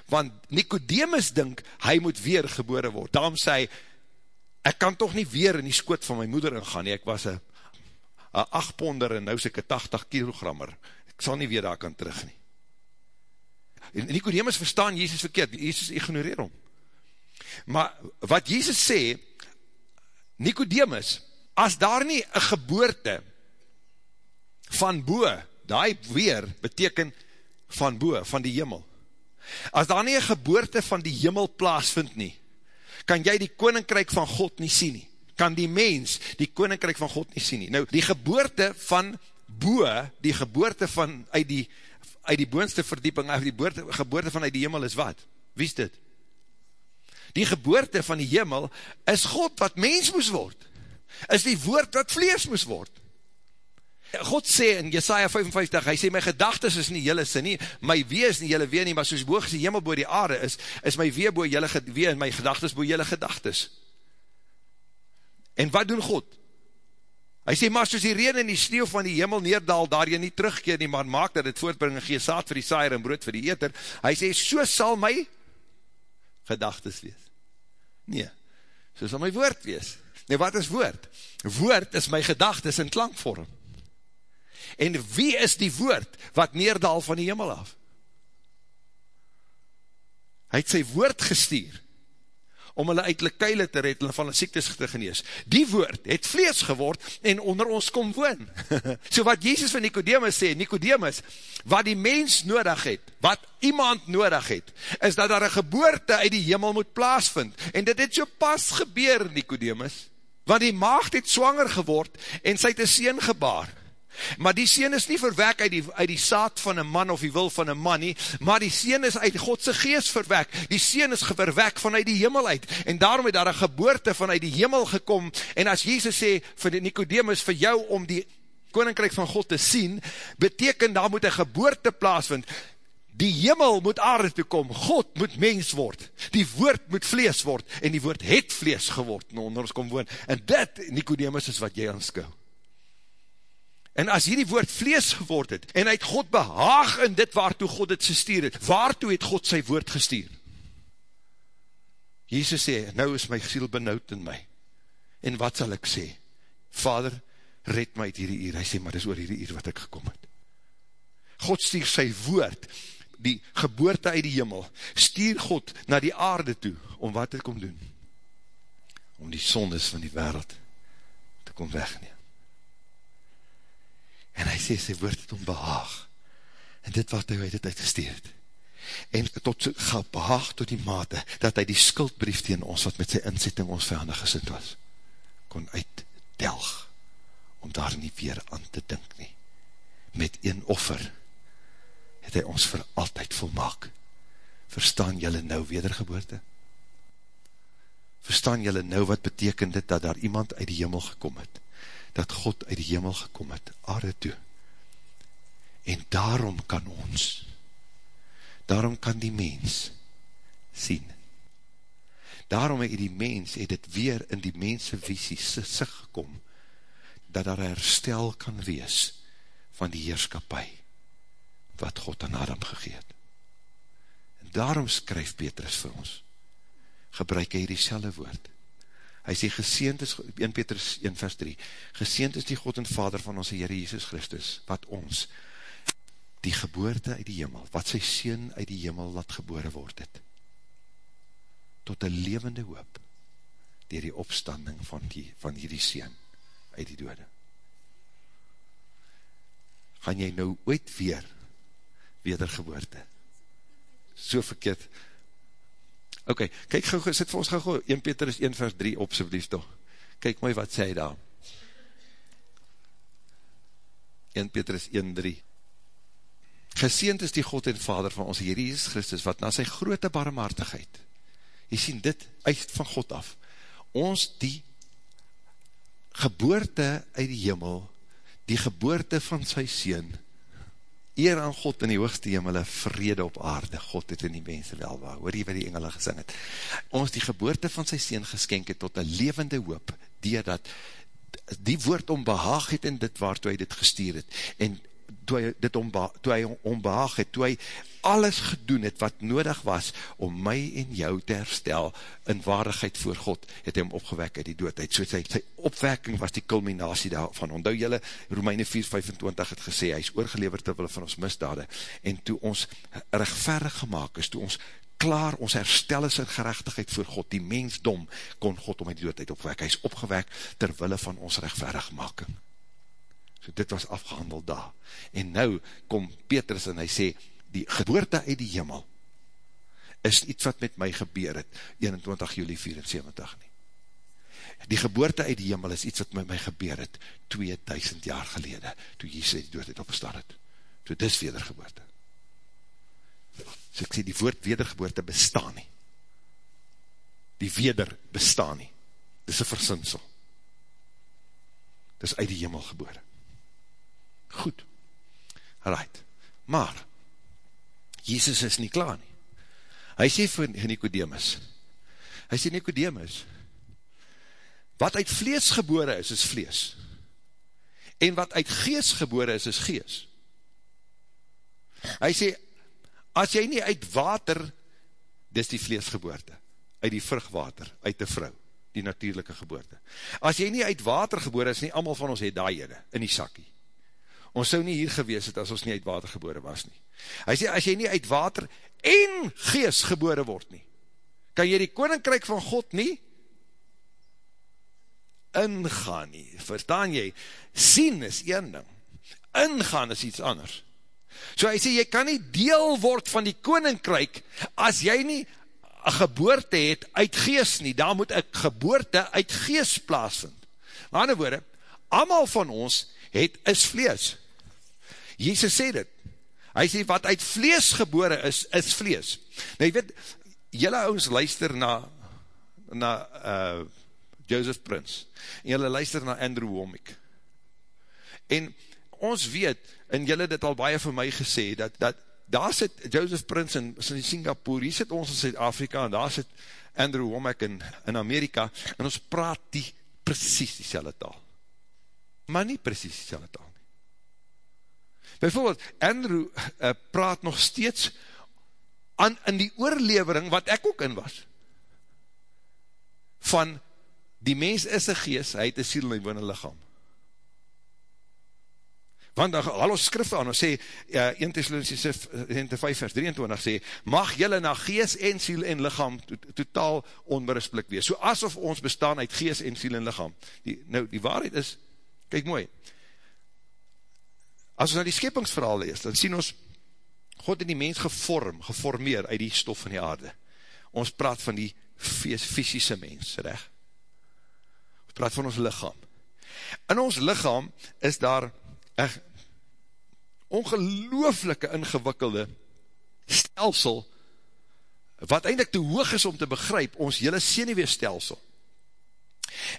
Want Nicodemus dink, hy moet weer gebore word. Daarom sê hy, ek kan toch nie weer in die skoot van my moeder ingaan nie. Ek was een 8 ponder en nou is ek een 80 kilogrammer. Ek sal nie weer daar kan terug nie. En Nicodemus verstaan Jezus verkeerd. Jezus ignoreer hom. Maar wat Jezus sê, Nicodemus, as daar nie een geboorte van boe, die weer beteken van boe, van die jimmel. As daar nie een geboorte van die jimmel plaasvind nie, kan jy die koninkryk van God nie sien nie. Kan die mens die koninkryk van God nie sien nie. Nou, die geboorte van boe, die geboorte van uit die, uit die boonste verdieping, die geboorte, geboorte van uit die jimmel is wat? Wie is dit? Die geboorte van die jimmel is God wat mens moes word. Is die woord wat vlees moes word. God sê in Jesaja 55, hy sê, my gedagtes is nie jylle sin nie, my wee is nie jylle wee nie, maar soos boog as die hemel boor die aarde is, is my wee boor jylle wee en my gedagtes boor jylle gedagtes. En wat doen God? Hy sê, maar soos die reen en die sneeuw van die hemel neerdal, daar jy nie terugkeer nie, maar maak dat het voortbring en gee saad vir die saaier en brood vir die eter, hy sê, so sal my gedagtes wees. Nee, so sal my woord wees. Nee, wat is woord? Woord is my gedagtes in klankvorm. En wie is die woord wat neerdal van die hemel af? Hy het sy woord gestuur om hulle uit hulle keile te red, hulle van hulle siektes te genees. Die woord het vlees geword en onder ons kom woon. so wat Jezus van Nicodemus sê, Nicodemus, wat die mens nodig het, wat iemand nodig het, is dat daar een geboorte uit die hemel moet plaasvind. En dit het so pas gebeur, Nicodemus, want die maagd het swanger geword en sy het een seen gebaar. Maar die sien is nie verwek uit die, uit die saad van een man of die wil van een man nie, maar die sien is uit Godse geest verwek. Die sien is verwek vanuit die hemel uit. En daarom het daar een geboorte vanuit die hemel gekom. En as Jezus sê vir Nicodemus, vir jou om die koninkryk van God te sien, beteken daar moet een geboorte plaasvind. Die hemel moet aarde toe kom, God moet mens word, die woord moet vlees word, en die woord het vlees geword, en onder ons kom woon, en dit, Nicodemus, is wat jy aanskou. En as hierdie woord vlees geword het, en hy het God behaag in dit waartoe God het gestuur het, waartoe het God sy woord gestuur? Jezus sê, nou is my siel benauwd in my. En wat sal ek sê? Vader, red my uit hierdie uur. Hy sê, maar dis oor hierdie uur wat ek gekom het. God stuur sy woord, die geboorte uit die hemel, stuur God na die aarde toe, om wat te kom doen? Om die sondes van die wereld te kom wegneem. En hy sê, sy woord het om behaag. En dit wat hy het uitgesteer het. En tot so behaag tot die mate, dat hy die skuldbrief tegen ons, wat met sy inzetting ons vijandig gesind was, kon uitdelg, om daar nie weer aan te dink nie. Met een offer, het hy ons vir altyd volmaak. Verstaan jylle nou wedergeboorte? Verstaan jylle nou wat beteken dit, dat daar iemand uit die hemel gekom het, dat God uit die hemel gekom het, aarde toe. En daarom kan ons, daarom kan die mens sien. Daarom het die mens, het het weer in die mense visie sig gekom, dat daar herstel kan wees van die heerskapie, wat God aan Adam gegeet. En daarom skryf Petrus vir ons, gebruik hy die woord, hy sê geseend is, 1 Petrus 1 vers 3, geseend is die God en Vader van onze Heere Jesus Christus, wat ons die geboorte uit die hemel, wat sy Seen uit die hemel laat gebore word het, tot een levende hoop, dier die opstanding van die, van hierdie Seen uit die dode. Gaan jy nou ooit weer wedergeboorte? So verkeerd, Ok, kyk sit vir ons gauw, 1 Petrus 1 vers 3 op, soblief toch. Kyk my wat sê hy daar. 1 Petrus 1, 3. Geseend is die God en Vader van ons Heer Jesus Christus, wat na sy grote barmhartigheid, jy sien dit uit van God af, ons die geboorte uit die hemel, die geboorte van sy Seen, eer aan God in die hoogste hemel, vrede op aarde, God het in die mense welwaar, hoor jy wat die engele gesing het, ons die geboorte van sy Seen geskenk het tot een levende hoop, die dat die woord om behaag het in dit waartoe hy dit gestuur het, en toe hy dit omba, toe hy ombehaag het, toe hy alles gedoen het wat nodig was om my en jou te herstel in waardigheid voor God, het hy hom opgewek uit die doodheid. So sy, sy opwekking was die culminatie daarvan. Ondou jylle, Romeine 4,25 het gesê, hy is oorgeleverd terwille van ons misdade. En toe ons rechtverdig gemaakt is, toe ons klaar, ons herstel is in gerechtigheid voor God, die mensdom kon God om uit die doodheid opwek. Hy is opgewek terwille van ons rechtverdig making. So dit was afgehandeld daar. En nou kom Petrus en hy sê, die geboorte uit die hemel is iets wat met my gebeur het, 21 juli 74 nie. Die geboorte uit die hemel is iets wat met my gebeur het, 2000 jaar gelede, toe Jesus die doodheid opgestaan het. So dis wedergeboorte. So ek sê, die woord wedergeboorte bestaan nie. Die weder bestaan nie. Dis een versinsel. Dis uit die hemel geboore. Goed. Right. Maar, Jezus is nie klaar nie. Hy sê vir Nicodemus, hy sê Nicodemus, wat uit vlees gebore is, is vlees. En wat uit gees gebore is, is gees. Hy sê, as jy nie uit water, dis die vleesgeboorte, uit die vrugwater, uit die vrou, die natuurlijke geboorte. As jy nie uit water gebore is, nie allemaal van ons het daai jyde, in die sakkie ons sou nie hier gewees het as ons nie uit water gebore was nie. Hy sê, as jy nie uit water en gees gebore word nie, kan jy die koninkryk van God nie ingaan nie. Verstaan jy? Sien is een ding. Ingaan is iets anders. So hy sê, jy kan nie deel word van die koninkryk as jy nie een geboorte het uit gees nie. Daar moet een geboorte uit gees plaasvind. Maar ander woorde, allemaal van ons het, is vlees. Jezus sê dit. Hy sê, wat uit vlees gebore is, is vlees. Nou, jy weet, jylle ons luister na, na uh, Joseph Prince, en jylle luister na Andrew Womack. En ons weet, en jylle dit al baie vir my gesê, dat, dat daar sit Joseph Prince in, in Singapore, hier sit ons in Zuid-Afrika, en daar sit Andrew Womack in, in Amerika, en ons praat die precies die taal maar nie precies die taal nie. Bijvoorbeeld, Andrew uh, praat nog steeds aan, in die oorlevering wat ek ook in was, van die mens is een geest, hy het een siel en hy woon een lichaam. Want dan al ons skrif aan, ons sê, uh, 1 Thessalonians 5 vers 23 sê, mag jylle na geest en siel en lichaam to totaal onberispelik wees. So asof ons bestaan uit geest en siel en lichaam. Die, nou, die waarheid is, Kijk mooi. As ons na die skepingsverhaal lees, dan sien ons, God het die mens gevorm, geformeer uit die stof van die aarde. Ons praat van die fysische mens, recht? Ons praat van ons lichaam. In ons lichaam is daar een ongelooflike ingewikkelde stelsel, wat eindelijk te hoog is om te begryp, ons hele seneweestelsel.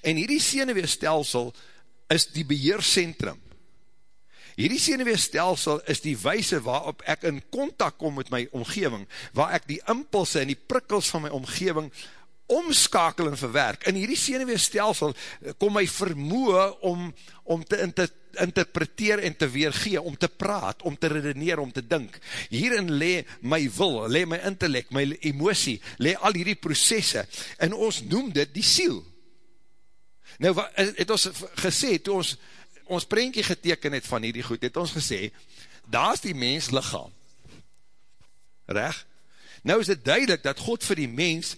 En hierdie seneweestelsel is die beheerscentrum. Hierdie seneweestelsel is die wijse waarop ek in contact kom met my omgeving, waar ek die impulse en die prikkels van my omgeving omskakel en verwerk. In hierdie seneweestelsel kom my vermoe om, om te inter, interpreteer en te weergee, om te praat, om te redeneer, om te dink. Hierin le my wil, le my intellect, my emosie, le al hierdie processe, en ons noem dit die siel. Nou, het ons gesê, toe ons, ons prentje geteken het van hierdie goed, het ons gesê, daar is die mens lichaam. Reg? Nou is het duidelik dat God vir die mens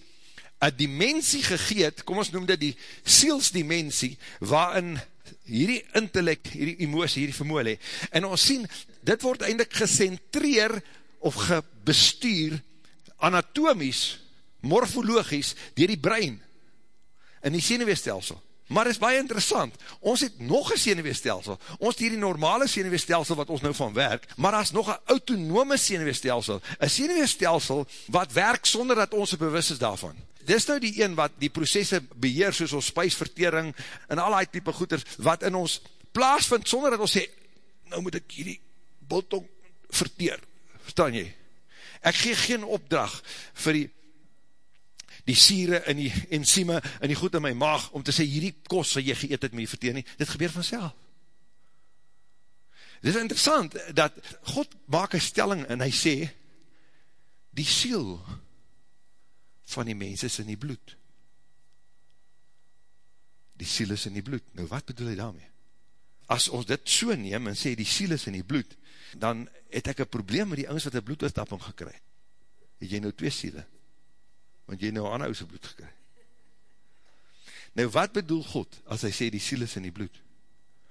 een dimensie gegeet, kom ons noem dit die sielsdimensie, waarin hierdie intellect, hierdie emosie, hierdie vermoel he. En ons sien, dit word eindelijk gecentreer of gebestuur anatomies, morfologisch, dier die brein, in die seneweestelsel Maar is baie interessant, ons het nog een senuweestelsel, ons het hier die normale senuweestelsel wat ons nou van werk, maar daar is nog een autonome senuweestelsel, een senuweestelsel wat werk sonder dat ons bewus is daarvan. Dit is nou die een wat die processe beheer, soos ons spijsvertering en al die type goeders, wat in ons plaas vind, sonder dat ons sê, nou moet ek hierdie biltong verteer, verstaan jy? Ek gee geen opdrag vir die die siere en die enzyme en die goed in my maag, om te sê, hierdie kos wat jy geëet het, my verteer nie, dit gebeur vanself. Dit is interessant, dat God maak een stelling en hy sê, die siel van die mens is in die bloed. Die siel is in die bloed. Nou wat bedoel hy daarmee? As ons dit so neem en sê die siel is in die bloed, dan het ek een probleem met die ouds wat een bloedoortapping gekry. Het jy nou twee siele? Want jy nou aan ouse bloed gekry. Nou wat bedoel God as hy sê die siel is in die bloed?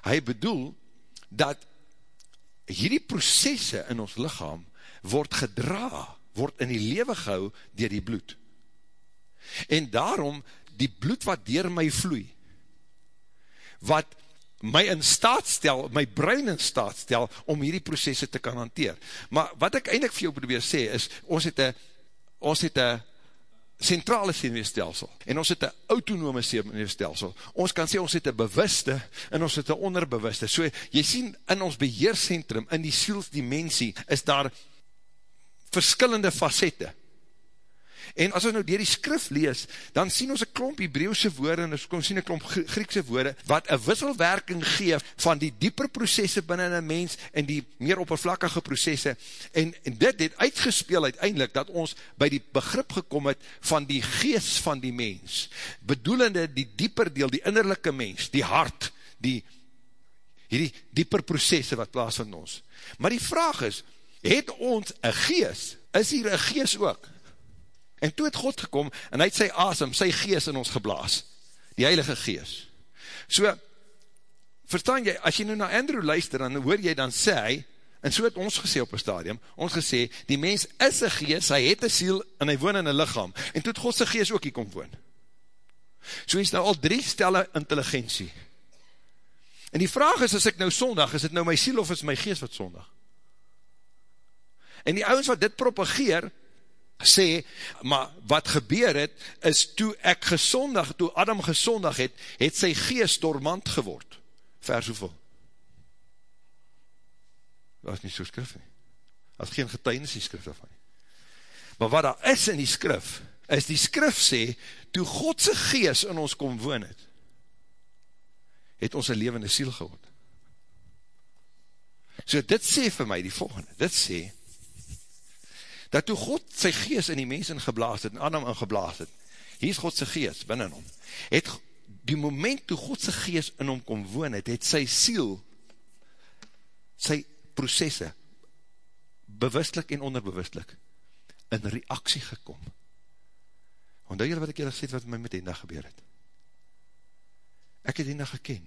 Hy bedoel dat hierdie processe in ons lichaam word gedra, word in die lewe gehou dier die bloed. En daarom, die bloed wat dier my vloei, wat my in staat stel, my brein in staat stel, om hierdie processe te kan hanteer. Maar wat ek eindelijk vir jou probeer sê, is, ons het een, ons het een centrale senuweestelsel, en ons het een autonome senuweestelsel. Ons kan sê, ons het een bewuste, en ons het een onderbewuste. So, jy sien, in ons beheerscentrum, in die sielsdimensie, is daar verskillende facette. En as ons nou dier die skrif lees, dan sien ons een klomp Hebreeuwse woorde, en ons sien een klomp Griekse woorde, wat een wisselwerking geef van die dieper processe binnen een mens, en die meer oppervlakkige processe, en, en dit het uitgespeel uiteindelik, dat ons by die begrip gekom het, van die geest van die mens, bedoelende die dieper deel, die innerlijke mens, die hart, die, hierdie dieper processe wat plaas van ons. Maar die vraag is, het ons een geest, is hier een geest ook? En toe het God gekom, en hy het sy asem, sy gees in ons geblaas, die heilige gees. So, verstaan jy, as jy nou na Andrew luister, dan hoor jy, dan sê en so het ons gesê op een stadium, ons gesê, die mens is een gees, hy het een siel, en hy woon in een lichaam, en toe het Godse gees ook hier kom woon. So is nou al drie stelle intelligentie. En die vraag is, as ek nou sondag, is het nou my siel of is my gees wat sondag? En die ouwens wat dit propageer, sê, maar wat gebeur het, is toe ek gesondig, toe Adam gesondig het, het sy geest dormant geword. Vers hoeveel? Dat is nie so skrif nie. Dat is geen getuinis die skrif daarvan. Maar wat daar is in die skrif, is die skrif sê, toe Godse geest in ons kom woon het, het ons een levende siel geword. So dit sê vir my die volgende, dit sê, dat toe God sy gees in die mens ingeblaas het, en Adam ingeblaas het, hier is God sy gees binnen hom, het die moment toe God sy gees in hom kom woon het, het sy siel, sy processe, bewustelik en onderbewustelik, in reaksie gekom. Ondou jy wat ek jy gesê wat my met dag gebeur het? Ek het dag geken,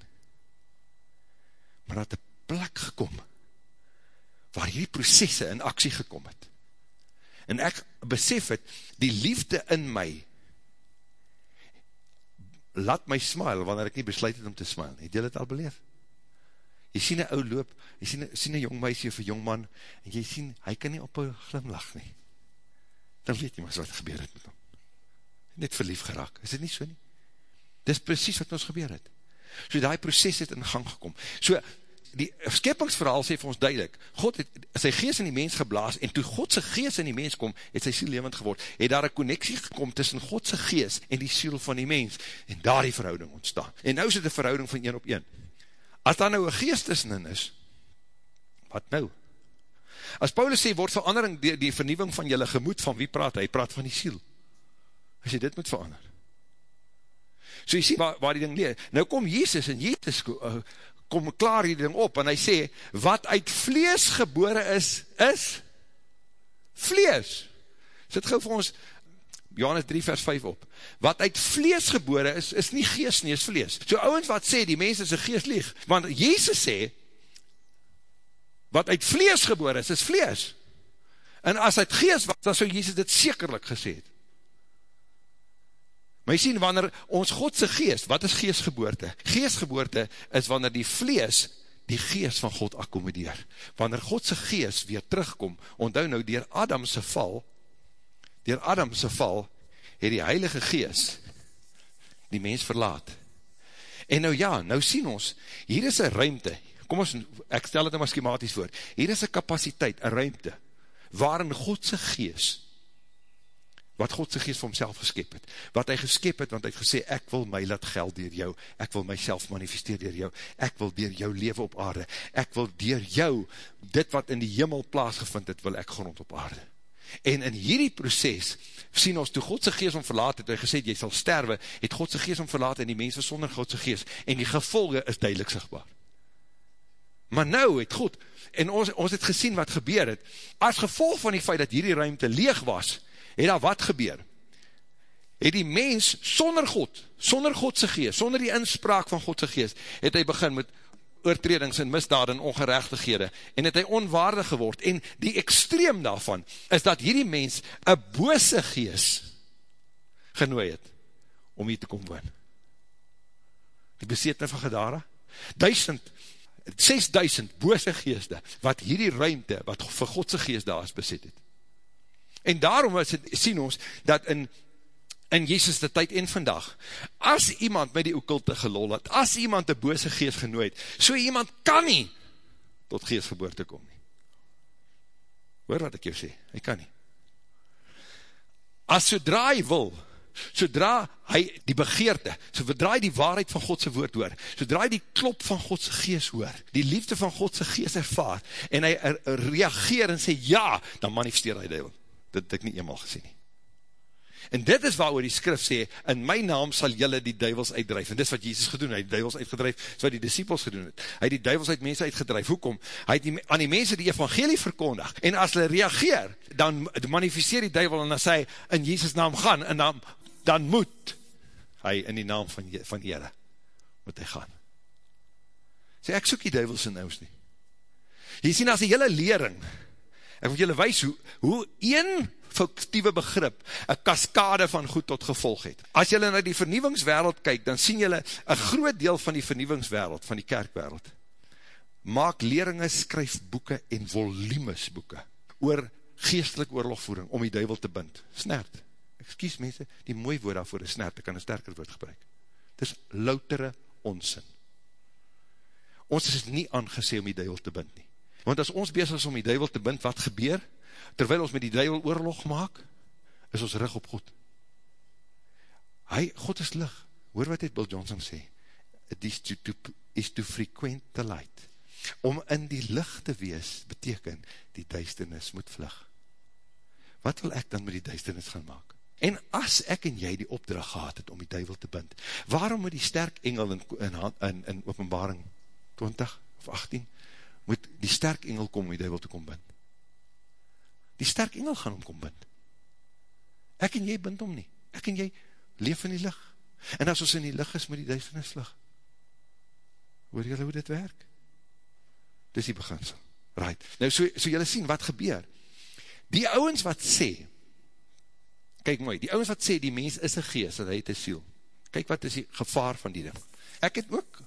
maar dat die plek gekom, waar hierdie processe in aksie gekom het, en ek besef het, die liefde in my, laat my smile, wanneer ek nie besluit het om te smile, het jy dit al beleef? Jy sien een ou loop, jy sien, sien een jong meisje of een jong man, en jy sien, hy kan nie op een glimlach nie. Dan weet jy maar wat gebeur het met hom. Net verlief geraak, is dit nie so nie? Dit is precies wat ons gebeur het. So die proces het in gang gekom. So, die skeppingsverhaal sê vir ons duidelik, God het sy geest in die mens geblaas, en toe God sy geest in die mens kom, het sy siel levend geword, het daar een connectie gekom tussen God sy geest en die siel van die mens, en daar die verhouding ontstaan. En nou is het een verhouding van een op een. As daar nou een geest tussenin is, wat nou? As Paulus sê, word verandering die, die vernieuwing van jylle gemoed, van wie praat hy? Hy praat van die siel. As jy dit moet verander. So jy sê, waar, waar die ding leer, nou kom Jezus, en Jezus uh, kom klaar die ding op, en hy sê, wat uit vlees gebore is, is vlees. Sit gauw vir ons, Johannes 3 vers 5 op. Wat uit vlees gebore is, is nie geest nie, is vlees. So ouwens wat sê, die mens is een geest lieg. Want Jezus sê, wat uit vlees gebore is, is vlees. En as uit geest was, dan sou Jezus dit sekerlik gesê het. Maar jy sien, wanneer ons Godse geest, wat is geestgeboorte? Geestgeboorte is wanneer die vlees die geest van God akkomodeer. Wanneer Godse geest weer terugkom, onthou nou, dier Adamse val, dier Adamse val, het die heilige geest die mens verlaat. En nou ja, nou sien ons, hier is een ruimte, kom ons, ek stel het nou maar schematisch voor, hier is een kapasiteit, een ruimte, waarin Godse geest wat God sy geest vir homself geskep het, wat hy geskep het, want hy het gesê, ek wil my laat geld dier jou, ek wil myself manifesteer dier jou, ek wil dier jou leven op aarde, ek wil dier jou, dit wat in die jimmel plaasgevind het, wil ek grond op aarde. En in hierdie proces, sien ons, toe God sy geest om verlaat het, hy gesê, jy sal sterwe, het God sy geest om verlaat, en die mens was sonder God sy geest, en die gevolge is duidelik sigtbaar. Maar nou het God, en ons, ons het gesien wat gebeur het, as gevolg van die feit dat hierdie ruimte leeg was, het daar wat gebeur? Het die mens sonder God, sonder Godse geest, sonder die inspraak van Godse geest, het hy begin met oortredings en misdaad en ongerechtighede, en het hy onwaardig geword, en die extreem daarvan, is dat hierdie mens een bose geest genooi het, om hier te kom woon. Die besetene van Gedara, duisend, 6000 bose geeste, wat hierdie ruimte, wat vir Godse geest daar is beset het. En daarom het, sien ons, dat in, in Jezus de tyd en vandag, as iemand met die okulte gelol het, as iemand die bose geest genooid, so iemand kan nie tot geestgeboorte kom nie. Hoor wat ek jou sê, hy kan nie. As sodra hy wil, sodra hy die begeerte, sodra hy die waarheid van Godse woord hoor, sodra hy die klop van Godse geest hoor, die liefde van Godse geest ervaar, en hy er, er reageer en sê ja, dan manifesteer hy die dit het ek nie eenmaal gesien nie. En dit is waar die skrif sê, in my naam sal jylle die duivels uitdrijf. En dit is wat Jesus gedoen, hy het die duivels uitgedrijf, so wat die disciples gedoen het. Hy het die duivels uit mense uitgedrijf. Hoekom? Hy het die, aan die mense die evangelie verkondig. En as hulle reageer, dan manifesteer die duivel en dan sê, in Jesus naam gaan, en dan, dan moet hy in die naam van, van Heere, moet hy gaan. Sê, ek soek die duivels in ons nie. Jy sien, as die hele lering, Ek wil julle wees hoe, hoe een fictieve begrip een kaskade van goed tot gevolg het. As julle na die vernieuwingswereld kyk, dan sien julle een groot deel van die vernieuwingswereld, van die kerkwereld, maak leringe, skryf boeken en volumes boeken oor geestelik oorlogvoering om die duivel te bind. Snert. Excuse mense, die mooie woord daarvoor is snert, ek kan een sterker woord gebruik. Het is loutere onsin. Ons is nie aangesê om die duivel te bind nie. Want as ons bezig is om die duivel te bind, wat gebeur? Terwyl ons met die duivel oorlog maak, is ons rig op God. Hy, God is lig. Hoor wat het Bill Johnson sê? It is to, to, is to frequent the light. Om in die licht te wees, beteken, die duisternis moet vlug. Wat wil ek dan met die duisternis gaan maak? En as ek en jy die opdracht gehad het om die duivel te bind, waarom moet die sterk engel in, in, in, in openbaring 20 of 18 moet die sterk engel kom om die duivel te kom bind. Die sterk engel gaan om kom bind. Ek en jy bind om nie. Ek en jy leef in die licht. En as ons in die licht is, moet die duisternis vlug. Hoor jylle hoe dit werk? Dis die beginsel. Right. Nou, so, so jylle sien, wat gebeur? Die ouwens wat sê, kyk mooi, die ouwens wat sê, die mens is een geest, en hy het een siel. Kyk wat is die gevaar van die ding. Ek het ook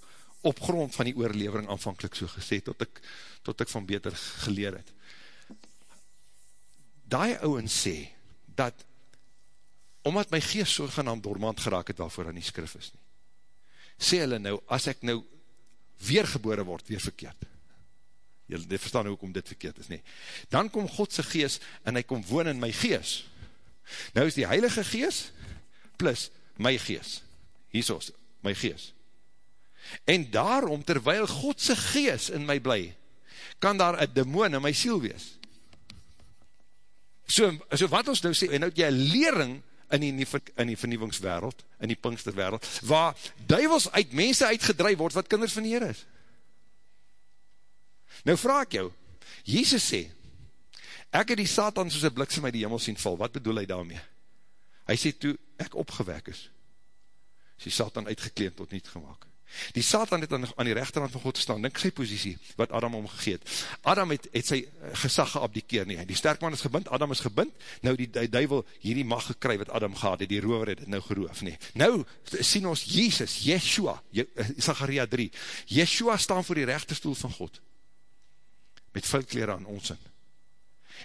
op grond van die oorlevering aanvankelijk so gesê, tot ek, tot ek van beter geleer het. Daie ouwens sê, dat, omdat my geest so genaamd dormant geraak het, waarvoor aan die skrif is nie, sê hulle nou, as ek nou weergebore word, weer verkeerd, jy verstaan nou ook om dit verkeerd is nie, dan kom Godse geest, en hy kom woon in my geest, nou is die heilige geest, plus my geest, hier is my geest, En daarom, terwyl Godse gees in my bly, kan daar een demoon in my siel wees. So, so wat ons nou sê, en nou het jy een lering in die, in die vernieuwingswereld, in die pinksterwereld, waar duivels uit mense uitgedreid word, wat kinders van die Heer is. Nou vraag ek jou, Jezus sê, ek het die Satan soos een bliksem uit die hemel sien val, wat bedoel hy daarmee? Hy sê, toe ek opgewek is, is die Satan uitgekleend tot niet gemaakt Die Satan het aan, aan die rechterhand van God gestaan, denk sy posiesie, wat Adam omgegeet. Adam het, het sy gesag geabdikeer nie, die sterkman is gebind, Adam is gebind, nou die, die duivel hierdie mag gekry wat Adam gehad het, die rover het het nou geroof nie. Nou sien ons Jezus, Yeshua, Zacharia 3, Yeshua staan voor die rechterstoel van God, met vuilkleren aan ons in.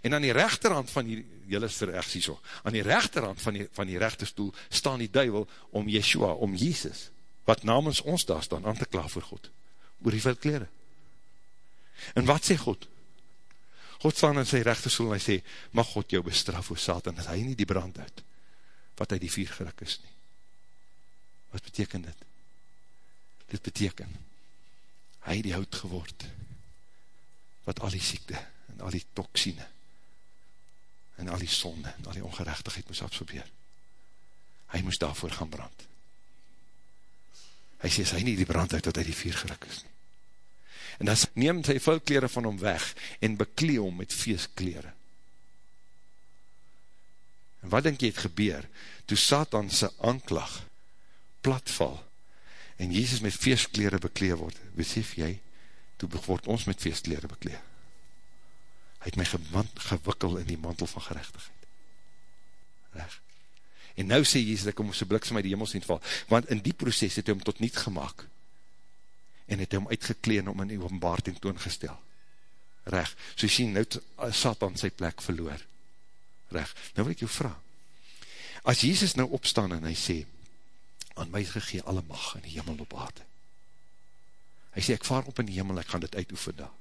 En aan die rechterhand van die, jylle is terecht so, aan die rechterhand van die, van die rechterstoel staan die duivel om Yeshua, om Jesus, wat namens ons daar staan, aan te klaar voor God, oor die veel kleren. En wat sê God? God staan in sy rechterstoel en hy sê, mag God jou bestraf voor Satan, dat hy nie die brand uit, wat hy die vier gerik is nie. Wat beteken dit? Dit beteken, hy die hout geword, wat al die siekte, en al die toksine, en al die sonde, en al die ongerechtigheid moes absorbeer. Hy moes daarvoor gaan brand hy sê, is hy nie die brand uit, dat hy die vier gerik is nie. En dan neem sy vulkleren van hom weg, en beklee hom met feestkleren. En wat denk jy het gebeur, toe Satan sy aanklag platval, en Jezus met feestkleren beklee word, besef jy, toe word ons met feestkleren beklee. Hy het my gewikkel in die mantel van gerechtigheid. Recht. En nou sê Jezus, ek kom sy bliksem uit die hemel sien val, want in die proces het hy hom tot niet gemaakt, en het hy hom uitgekleen om in die openbaar tentoongestel. Reg, so sien, nou Satan sy plek verloor. Reg, nou wil ek jou vraag, as Jezus nou opstaan en hy sê, aan my gegee alle mag in die hemel op aarde, hy sê, ek vaar op in die hemel, ek gaan dit uitoefen daar,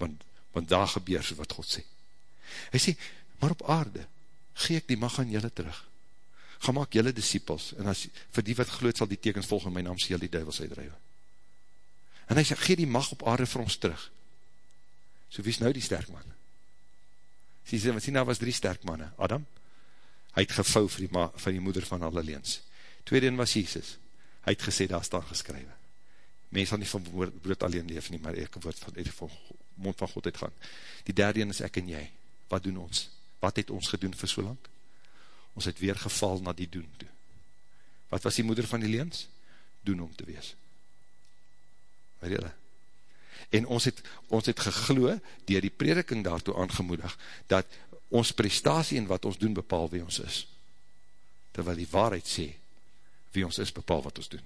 want, want daar gebeur so wat God sê. Hy sê, maar op aarde, gee ek die mag aan julle terug. Ga maak julle disciples, en as, vir die wat gloed sal die tekens volg in my naam, sê die duivels uitdrijwe. En hy sê, gee die mag op aarde vir ons terug. So wie is nou die sterk man? Sê, sê, sê nou was drie sterk manne. Adam, hy het gevou vir die, ma, vir die moeder van alle leens. Tweede was Jesus, hy het gesê, daar staan geskrywe. Mens sal nie van brood alleen leef nie, maar ek woord van, van mond van God uitgaan. Die derde is ek en jy. Wat doen ons? Wat het ons gedoen vir so lang? Ons het weer geval na die doen toe. Wat was die moeder van die leens? Doen om te wees. Weet jylle? En ons het, ons het gegloe, dier die prediking daartoe aangemoedig, dat ons prestatie en wat ons doen bepaal wie ons is. Terwyl die waarheid sê, wie ons is bepaal wat ons doen.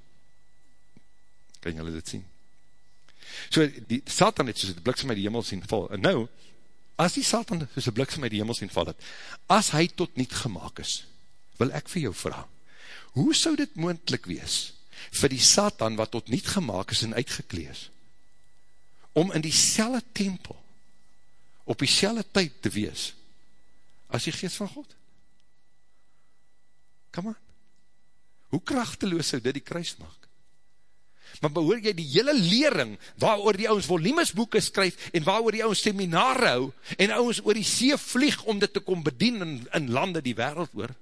Kan jylle dit sien? So, die Satan het soos die bliksem uit die hemel sien val, en nou, as die Satan soos een bliksem uit die hemel sien val het, as hy tot niet gemaakt is, wil ek vir jou vraag, hoe sou dit moendlik wees, vir die Satan wat tot niet gemaakt is en uitgeklees, om in die selle tempel, op die selle tyd te wees, as die geest van God? Come on. Hoe krachteloos sou dit die kruis maak? Maar behoor jy die hele lering, waar oor die ouwens volumesboeken skryf, en waar oor die ouwens seminar hou, en ouwens oor die see vlieg, om dit te kom bedien in, in lande die wereld oor,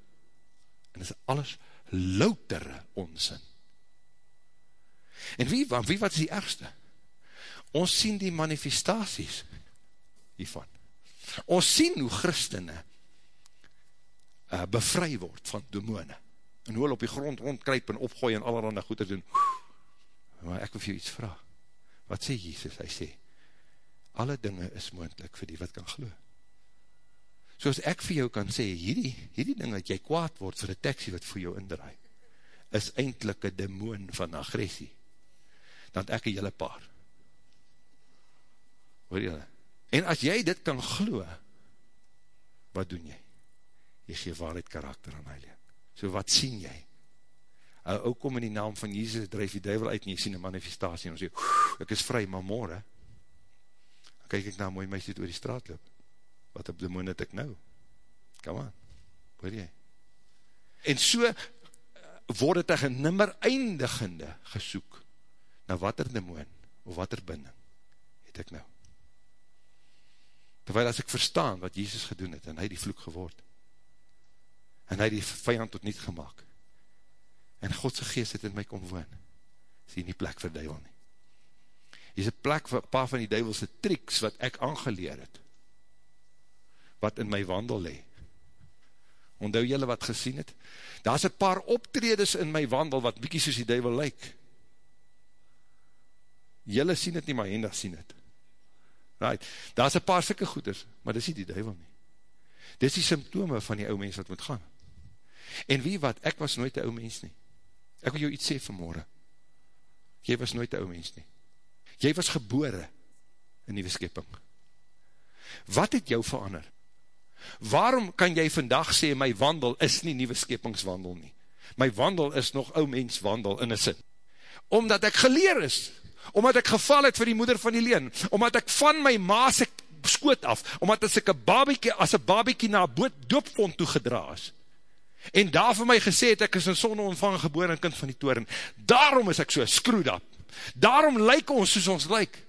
en is alles loutere onzin. En wie, wie wat is die ergste? Ons sien die manifestaties hiervan. Ons sien hoe christene uh, bevry word van demone, en hoe hulle op die grond rondkryp en opgooi en allerhande goede doen, maar ek wil vir jou iets vraag, wat sê Jesus? Hy sê, alle dinge is moendlik vir die wat kan glo. Soos ek vir jou kan sê, hierdie, hierdie ding dat jy kwaad word vir die taxi wat vir jou indraai, is eindelijk een demoon van agressie, dan ek een jylle paar. Hoor jylle? En as jy dit kan glo, wat doen jy? Jy gee waarheid karakter aan hy leek. So wat sien jy? Ou ou kom in die naam van Jesus, drijf die duivel uit en jy sien een manifestatie en ons sê, ek is vry, maar morgen, dan kyk ek na mooi meisje oor die straat loop, wat op demoon het ek nou, come on, hoor jy, en so eh, word het tegen nimmer eindigende gesoek, na wat er demoon, of wat er binding, het ek nou, terwijl as ek verstaan wat Jesus gedoen het, en hy die vloek geword, en hy die vijand tot niet gemaakt, en Godse geest het in my kom woon, is hier nie plek vir duivel nie. Hier is een plek vir paar van die duivelse triks wat ek aangeleer het, wat in my wandel le. Ondou jylle wat gesien het? Daar is een paar optredes in my wandel wat bykie soos die duivel lyk. Julle sien het nie, maar Henda sien het. Right. Daar is een paar sikke goeders, maar dis nie die duivel nie. Dis die symptome van die ou mens wat moet gaan. En wie wat, ek was nooit die ou mens nie. Ek wil jou iets sê vanmorgen. Jy was nooit die ou mens nie. Jy was gebore in die beskepping. Wat het jou verander? Waarom kan jy vandag sê, my wandel is nie nieuwe skepingswandel nie? My wandel is nog ou mens wandel in een sin. Omdat ek geleer is, omdat ek geval het vir die moeder van die leen, omdat ek van my maas ek skoot af, omdat as ek een babiekie, as een babiekie na boot doopvond toegedra is, en daar vir my gesê het, ek is een sonne ontvang geboren kind van die toren, daarom is ek so screwed up, daarom lyk ons soos ons lyk,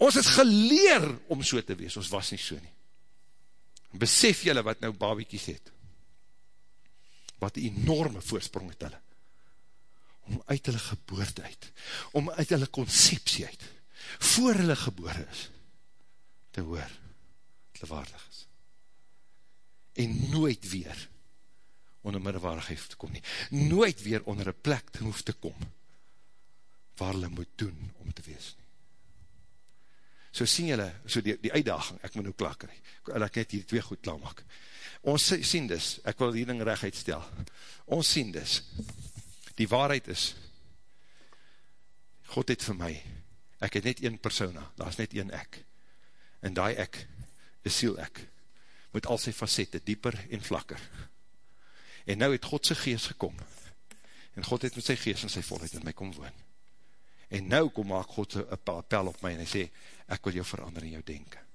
ons is geleer om so te wees, ons was nie so nie, besef jylle wat nou babiekies het, wat die enorme voorsprong het hulle, om uit hulle geboorte uit, om uit hulle conceptie uit, voor hulle gebore is, te hoor, hulle waardig is. En nooit weer onder middelwaardig hoef te kom nie. Nooit weer onder een plek te hoef te kom, waar hulle moet doen om te wees nie. So sien julle, so die, die uitdaging, ek moet nou klaar kry, ek net hier twee goed klaar maak. Ons sien dus, ek wil die ding recht uitstel, ons sien dus, die waarheid is, God het vir my, ek het net een persona, daar is net een ek, en die ek, is siel ek, met al sy facette, dieper en vlakker, en nou het God sy geest gekom, en God het met sy geest en sy volheid in my kom woon, en nou kom maak God sy appel op my, en hy sê, ek wil jou verander in jou denken,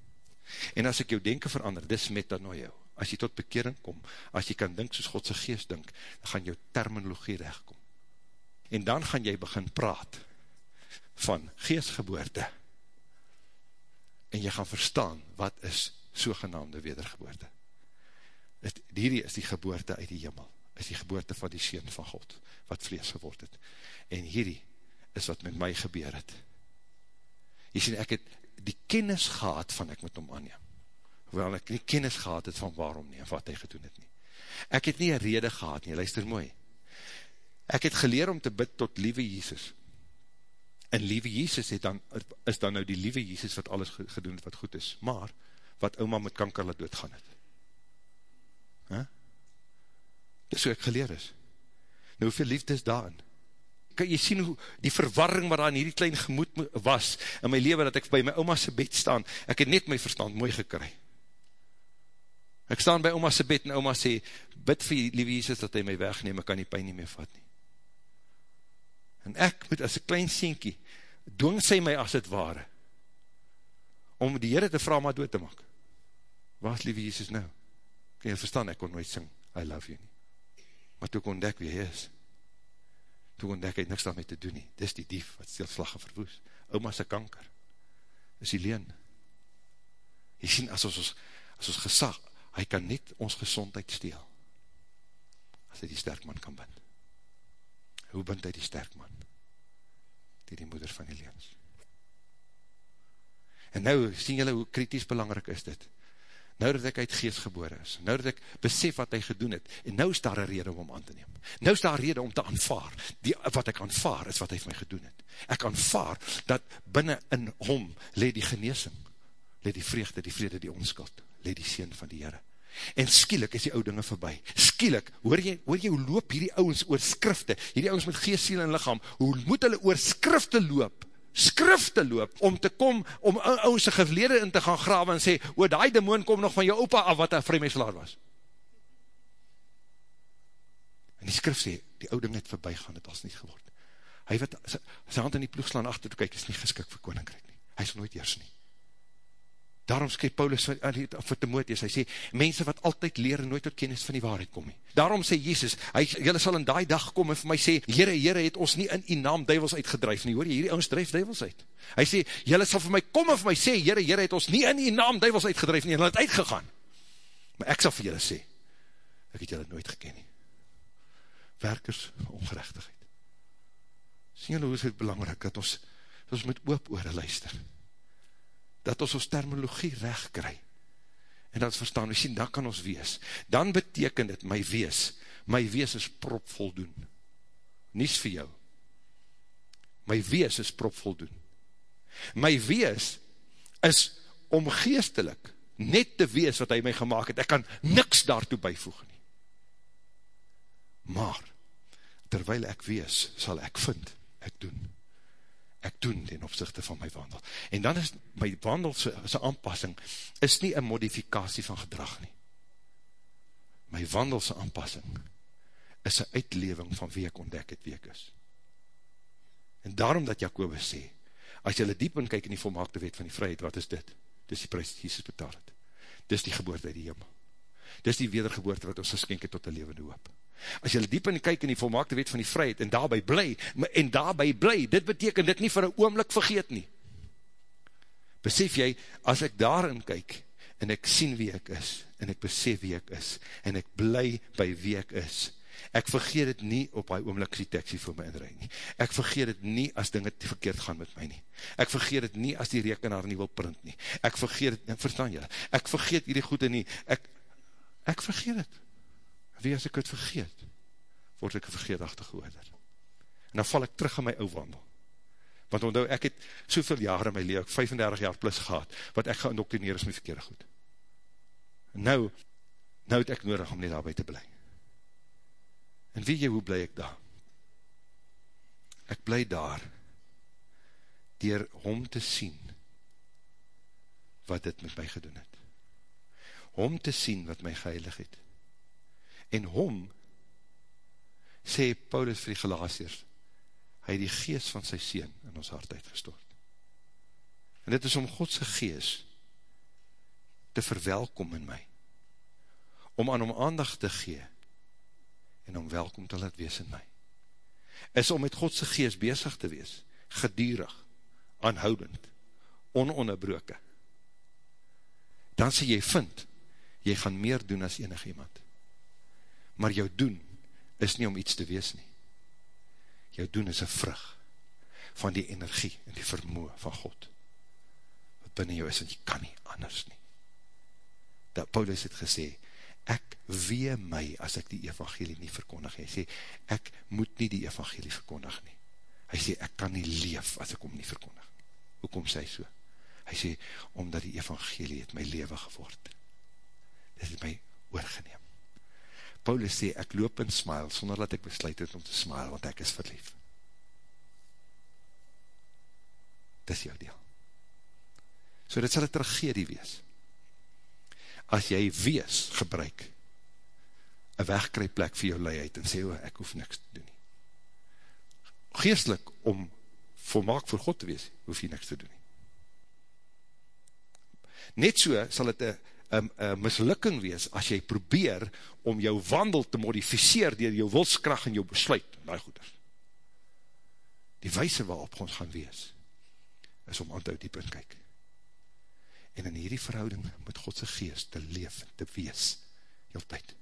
en as ek jou denken verander, dis met dan nou jou, as jy tot bekering kom, as jy kan dink soos God sy geest dink, dan gaan jou terminologie rechtkom, en dan gaan jy begin praat van geestgeboorte en jy gaan verstaan wat is sogenaamde wedergeboorte. Het, hierdie is die geboorte uit die jimmel, is die geboorte van die Seen van God, wat vlees geword het. En hierdie is wat met my gebeur het. Jy sien, ek het die kennis gehad van ek met hom aanneem. Hoewel ek nie kennis gehad het van waarom nie, en wat hy gedoen het nie. Ek het nie een rede gehad nie, luister mooi. Ek het geleer om te bid tot liewe Jesus. En liewe Jesus het dan, is dan nou die liewe Jesus wat alles gedoen het wat goed is. Maar, wat oma met kanker laat doodgaan het. Huh? Dis hoe ek geleer is. Nou hoeveel liefde is daarin? Kan jy sien hoe die verwarring wat daar in hierdie klein gemoed was in my leven, dat ek by my oma se bed staan, ek het net my verstand mooi gekry. Ek staan by oma se bed en oma sê, bid vir liewe Jesus dat hy my wegneem, ek kan die pijn nie meer vat nie. En ek moet as een klein sienkie, doong sy my as het ware, om die Heere te vraag maar dood te maak. Waar is lieve Jesus nou? Kan jy verstaan, ek kon nooit sing, I love you nie. Maar toe kon ontdek wie hy is. Toe kon ontdek hy niks daarmee te doen nie. Dis die dief wat stilslag en verwoes. Oma se kanker. Is die leen. Jy sien, as ons, as ons gesag, hy kan net ons gezondheid steel. As hy die sterk man kan bind. Hoe bind hy die sterk man? Die die moeder van die leens. En nou, sien julle hoe kritisch belangrijk is dit? Nou dat ek uit geest geboren is, nou dat ek besef wat hy gedoen het, en nou is daar een rede om hom aan te neem. Nou is daar rede om te aanvaar. Die, wat ek aanvaar is wat hy vir my gedoen het. Ek aanvaar dat binnen in hom le die geneesing, le die vreugde, die vrede, die onskuld, le die sien van die Heere en skielik is die ou dinge voorbij, skielik, hoor jy, hoor jy hoe loop hierdie ouwens oor skrifte, hierdie ouwens met geest, siel en lichaam, hoe moet hulle oor skrifte loop, skrifte loop, om te kom, om ouwens gelede in te gaan grawe en sê, oor die demoon kom nog van jou opa af, wat een vrijmeselaar was. En die skrif sê, die oude ding het voorbij gaan, het als niet geword. Hy wat, sy hand in die ploeg slaan achter, toe kyk, is nie geskik vir koninkrijk nie. Hy is nooit eers nie. Daarom skryf Paulus vir Timotheus, hy sê, mense wat altyd leer en nooit tot kennis van die waarheid kom nie. Daarom sê Jesus, hy, jylle sal in die dag kom en vir my sê, Heere, Heere, het ons nie in die naam duivels uitgedrijf nie, hoor jy, hierdie ons drijf duivels uit. Hy sê, jylle sal vir my kom en vir my sê, Heere, Heere, het ons nie in die naam duivels uitgedrijf nie, en hulle het uitgegaan. Maar ek sal vir jylle sê, ek het jylle nooit geken nie. Werkers, ongerechtigheid. Sien jylle hoe is het belangrijk, dat ons, dat ons met oop oore luister, dat ons ons terminologie recht kry, en dat ons verstaan, we sien, dan kan ons wees, dan beteken dit, my wees, my wees is prop voldoen, nies vir jou, my wees is prop voldoen, My wees is om geestelik net te wees wat hy my gemaakt het. Ek kan niks daartoe bijvoeg nie. Maar, terwyl ek wees, sal ek vind, ek doen. Ek doen ten opzichte van my wandel. En dan is my wandel sy aanpassing, is nie een modifikatie van gedrag nie. My wandel sy aanpassing, is een uitleving van wie ek ontdek het wie ek is. En daarom dat Jacobus sê, as jylle diep in kyk in die volmaakte wet van die vryheid, wat is dit? Dis die prijs die Jesus betaal het. Dis die geboorte uit die hemel. Dis die wedergeboorte wat ons geskenk het tot die levende hoop. As jy diep in kyk in die volmaakte wet van die vryheid en daarby bly, en daarby bly, dit beteken dit nie vir een oomlik vergeet nie. Besef jy, as ek daarin kyk, en ek sien wie ek is, en ek besef wie ek is, en ek bly by wie ek is, ek vergeet het nie op die oomlik die teksie vir my inrui nie. Ek vergeet het nie as dinge te verkeerd gaan met my nie. Ek vergeet het nie as die rekenaar nie wil print nie. Ek vergeet het, verstaan jy, ek vergeet hierdie goede nie. Ek, ek vergeet het. Wie as ek het vergeet, word ek vergeetachtig geworden. En dan val ek terug in my ou wandel. Want onthou, ek het soveel jare in my leven, 35 jaar plus gehad, wat ek geindoctrineer is met verkeerde goed. En nou, nou het ek nodig om nie daarby te bly. En weet jy, hoe bly ek daar? Ek bly daar, dier hom te sien, wat dit met my gedoen het. Hom te sien wat my geheilig het. En hom, sê Paulus vir die Galatiers, hy die geest van sy sien in ons hart uitgestort. En dit is om Godse geest te verwelkom in my, om aan hom aandacht te gee, en om welkom te laat wees in my. Is om met Godse geest bezig te wees, gedierig, aanhoudend, ononderbroke. Dan sê jy vind, jy gaan meer doen as enig iemand. Maar jou doen is nie om iets te wees nie. Jou doen is een vrug van die energie en die vermoe van God. Wat binnen jou is, en jy kan nie anders nie. Dat Paulus het gesê, ek wee my as ek die evangelie nie verkondig. Hy sê, ek moet nie die evangelie verkondig nie. Hy sê, ek kan nie leef as ek om nie verkondig. Hoekom sê hy so? Hy sê, omdat die evangelie het my leven geword. Dit het my oorgeneem. Paulus sê, ek loop en smile, sonder dat ek besluit het om te smile, want ek is verlief. Dis jou deel. So dit sal een tragedie wees as jy wees gebruik, een wegkryplek vir jou lei uit, en sê, oh, ek hoef niks te doen nie. Geestelik, om volmaak voor God te wees, hoef jy niks te doen nie. Net so sal het een mislukking wees, as jy probeer om jou wandel te modificeer, dier jou wilskracht en jou besluit, nou goed is. Die wijse waarop ons gaan wees, is om aan te diep in kyk en in hierdie verhouding met Godse geest te leef, te wees, heel tyd.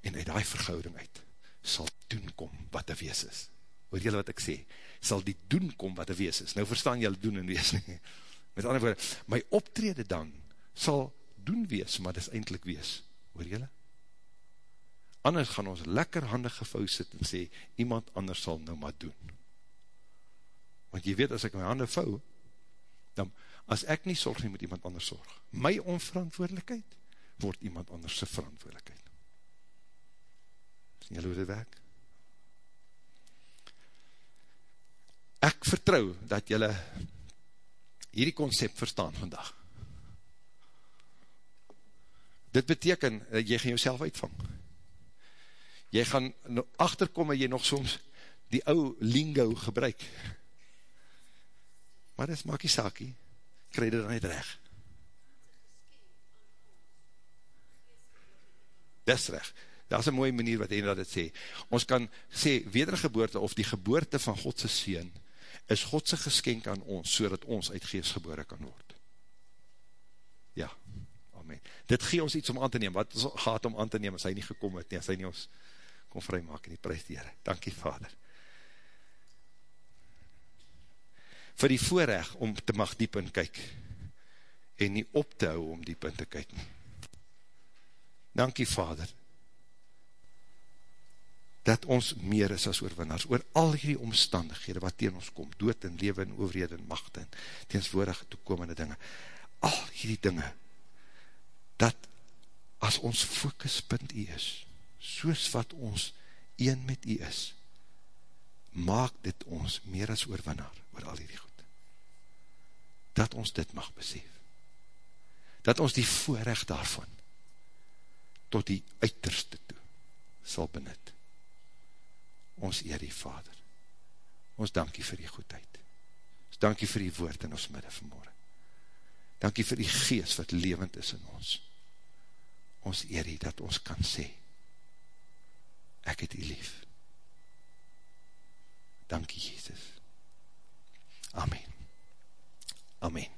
En uit die verhouding uit, sal doen kom wat te wees is. Hoor jylle wat ek sê? Sal die doen kom wat te wees is. Nou verstaan jylle doen en wees nie. Met andere woorde, my optrede dan, sal doen wees, maar dis eindelijk wees. Hoor jylle? Anders gaan ons lekker handig gevou sit en sê, iemand anders sal nou maar doen. Want jy weet, as ek my handen vou, dan, as ek nie sorg nie, moet iemand anders sorg. My onverantwoordelikheid, word iemand anders sy verantwoordelikheid. Sien julle hoe dit werk? Ek vertrou dat julle hierdie concept verstaan vandag. Dit beteken, dat jy gaan jouself uitvang. Jy gaan achterkom en jy nog soms die ou lingo gebruik. Maar dit maak die saakie, krijg dit dan niet recht. Dat is recht. Dat is een mooie manier wat dat het sê. Ons kan sê, wedergeboorte of die geboorte van Godse Seen, is Godse geskenk aan ons, so dat ons uit geest gebore kan word. Ja, amen. Dit gee ons iets om aan te neem, wat gaat om aan te neem, as hy nie gekom het, nie, as hy nie ons kon vry maak in die prijs die Heere. Dankie, Vader. vir die voorrecht om te mag diep in kyk, en nie op te hou om diep in te kyk nie. Dankie Vader, dat ons meer is as oorwinnaars, oor al die omstandighede wat teen ons kom, dood en leven en overheid en macht en teenswoordige toekomende dinge, al die dinge, dat as ons fokuspunt u is, soos wat ons een met u is, maak dit ons meer as oorwinnaar, oor al die goed. Dat ons dit mag besef. Dat ons die voorrecht daarvan, tot die uiterste toe, sal benut ons eer die Vader. Ons dankie vir die goedheid. Ons dankie vir die woord in ons midde vanmorgen. Dankie vir die geest wat levend is in ons. Ons eer die dat ons kan sê, ek het die lief. Dankie, Jesus. Amen. Amen.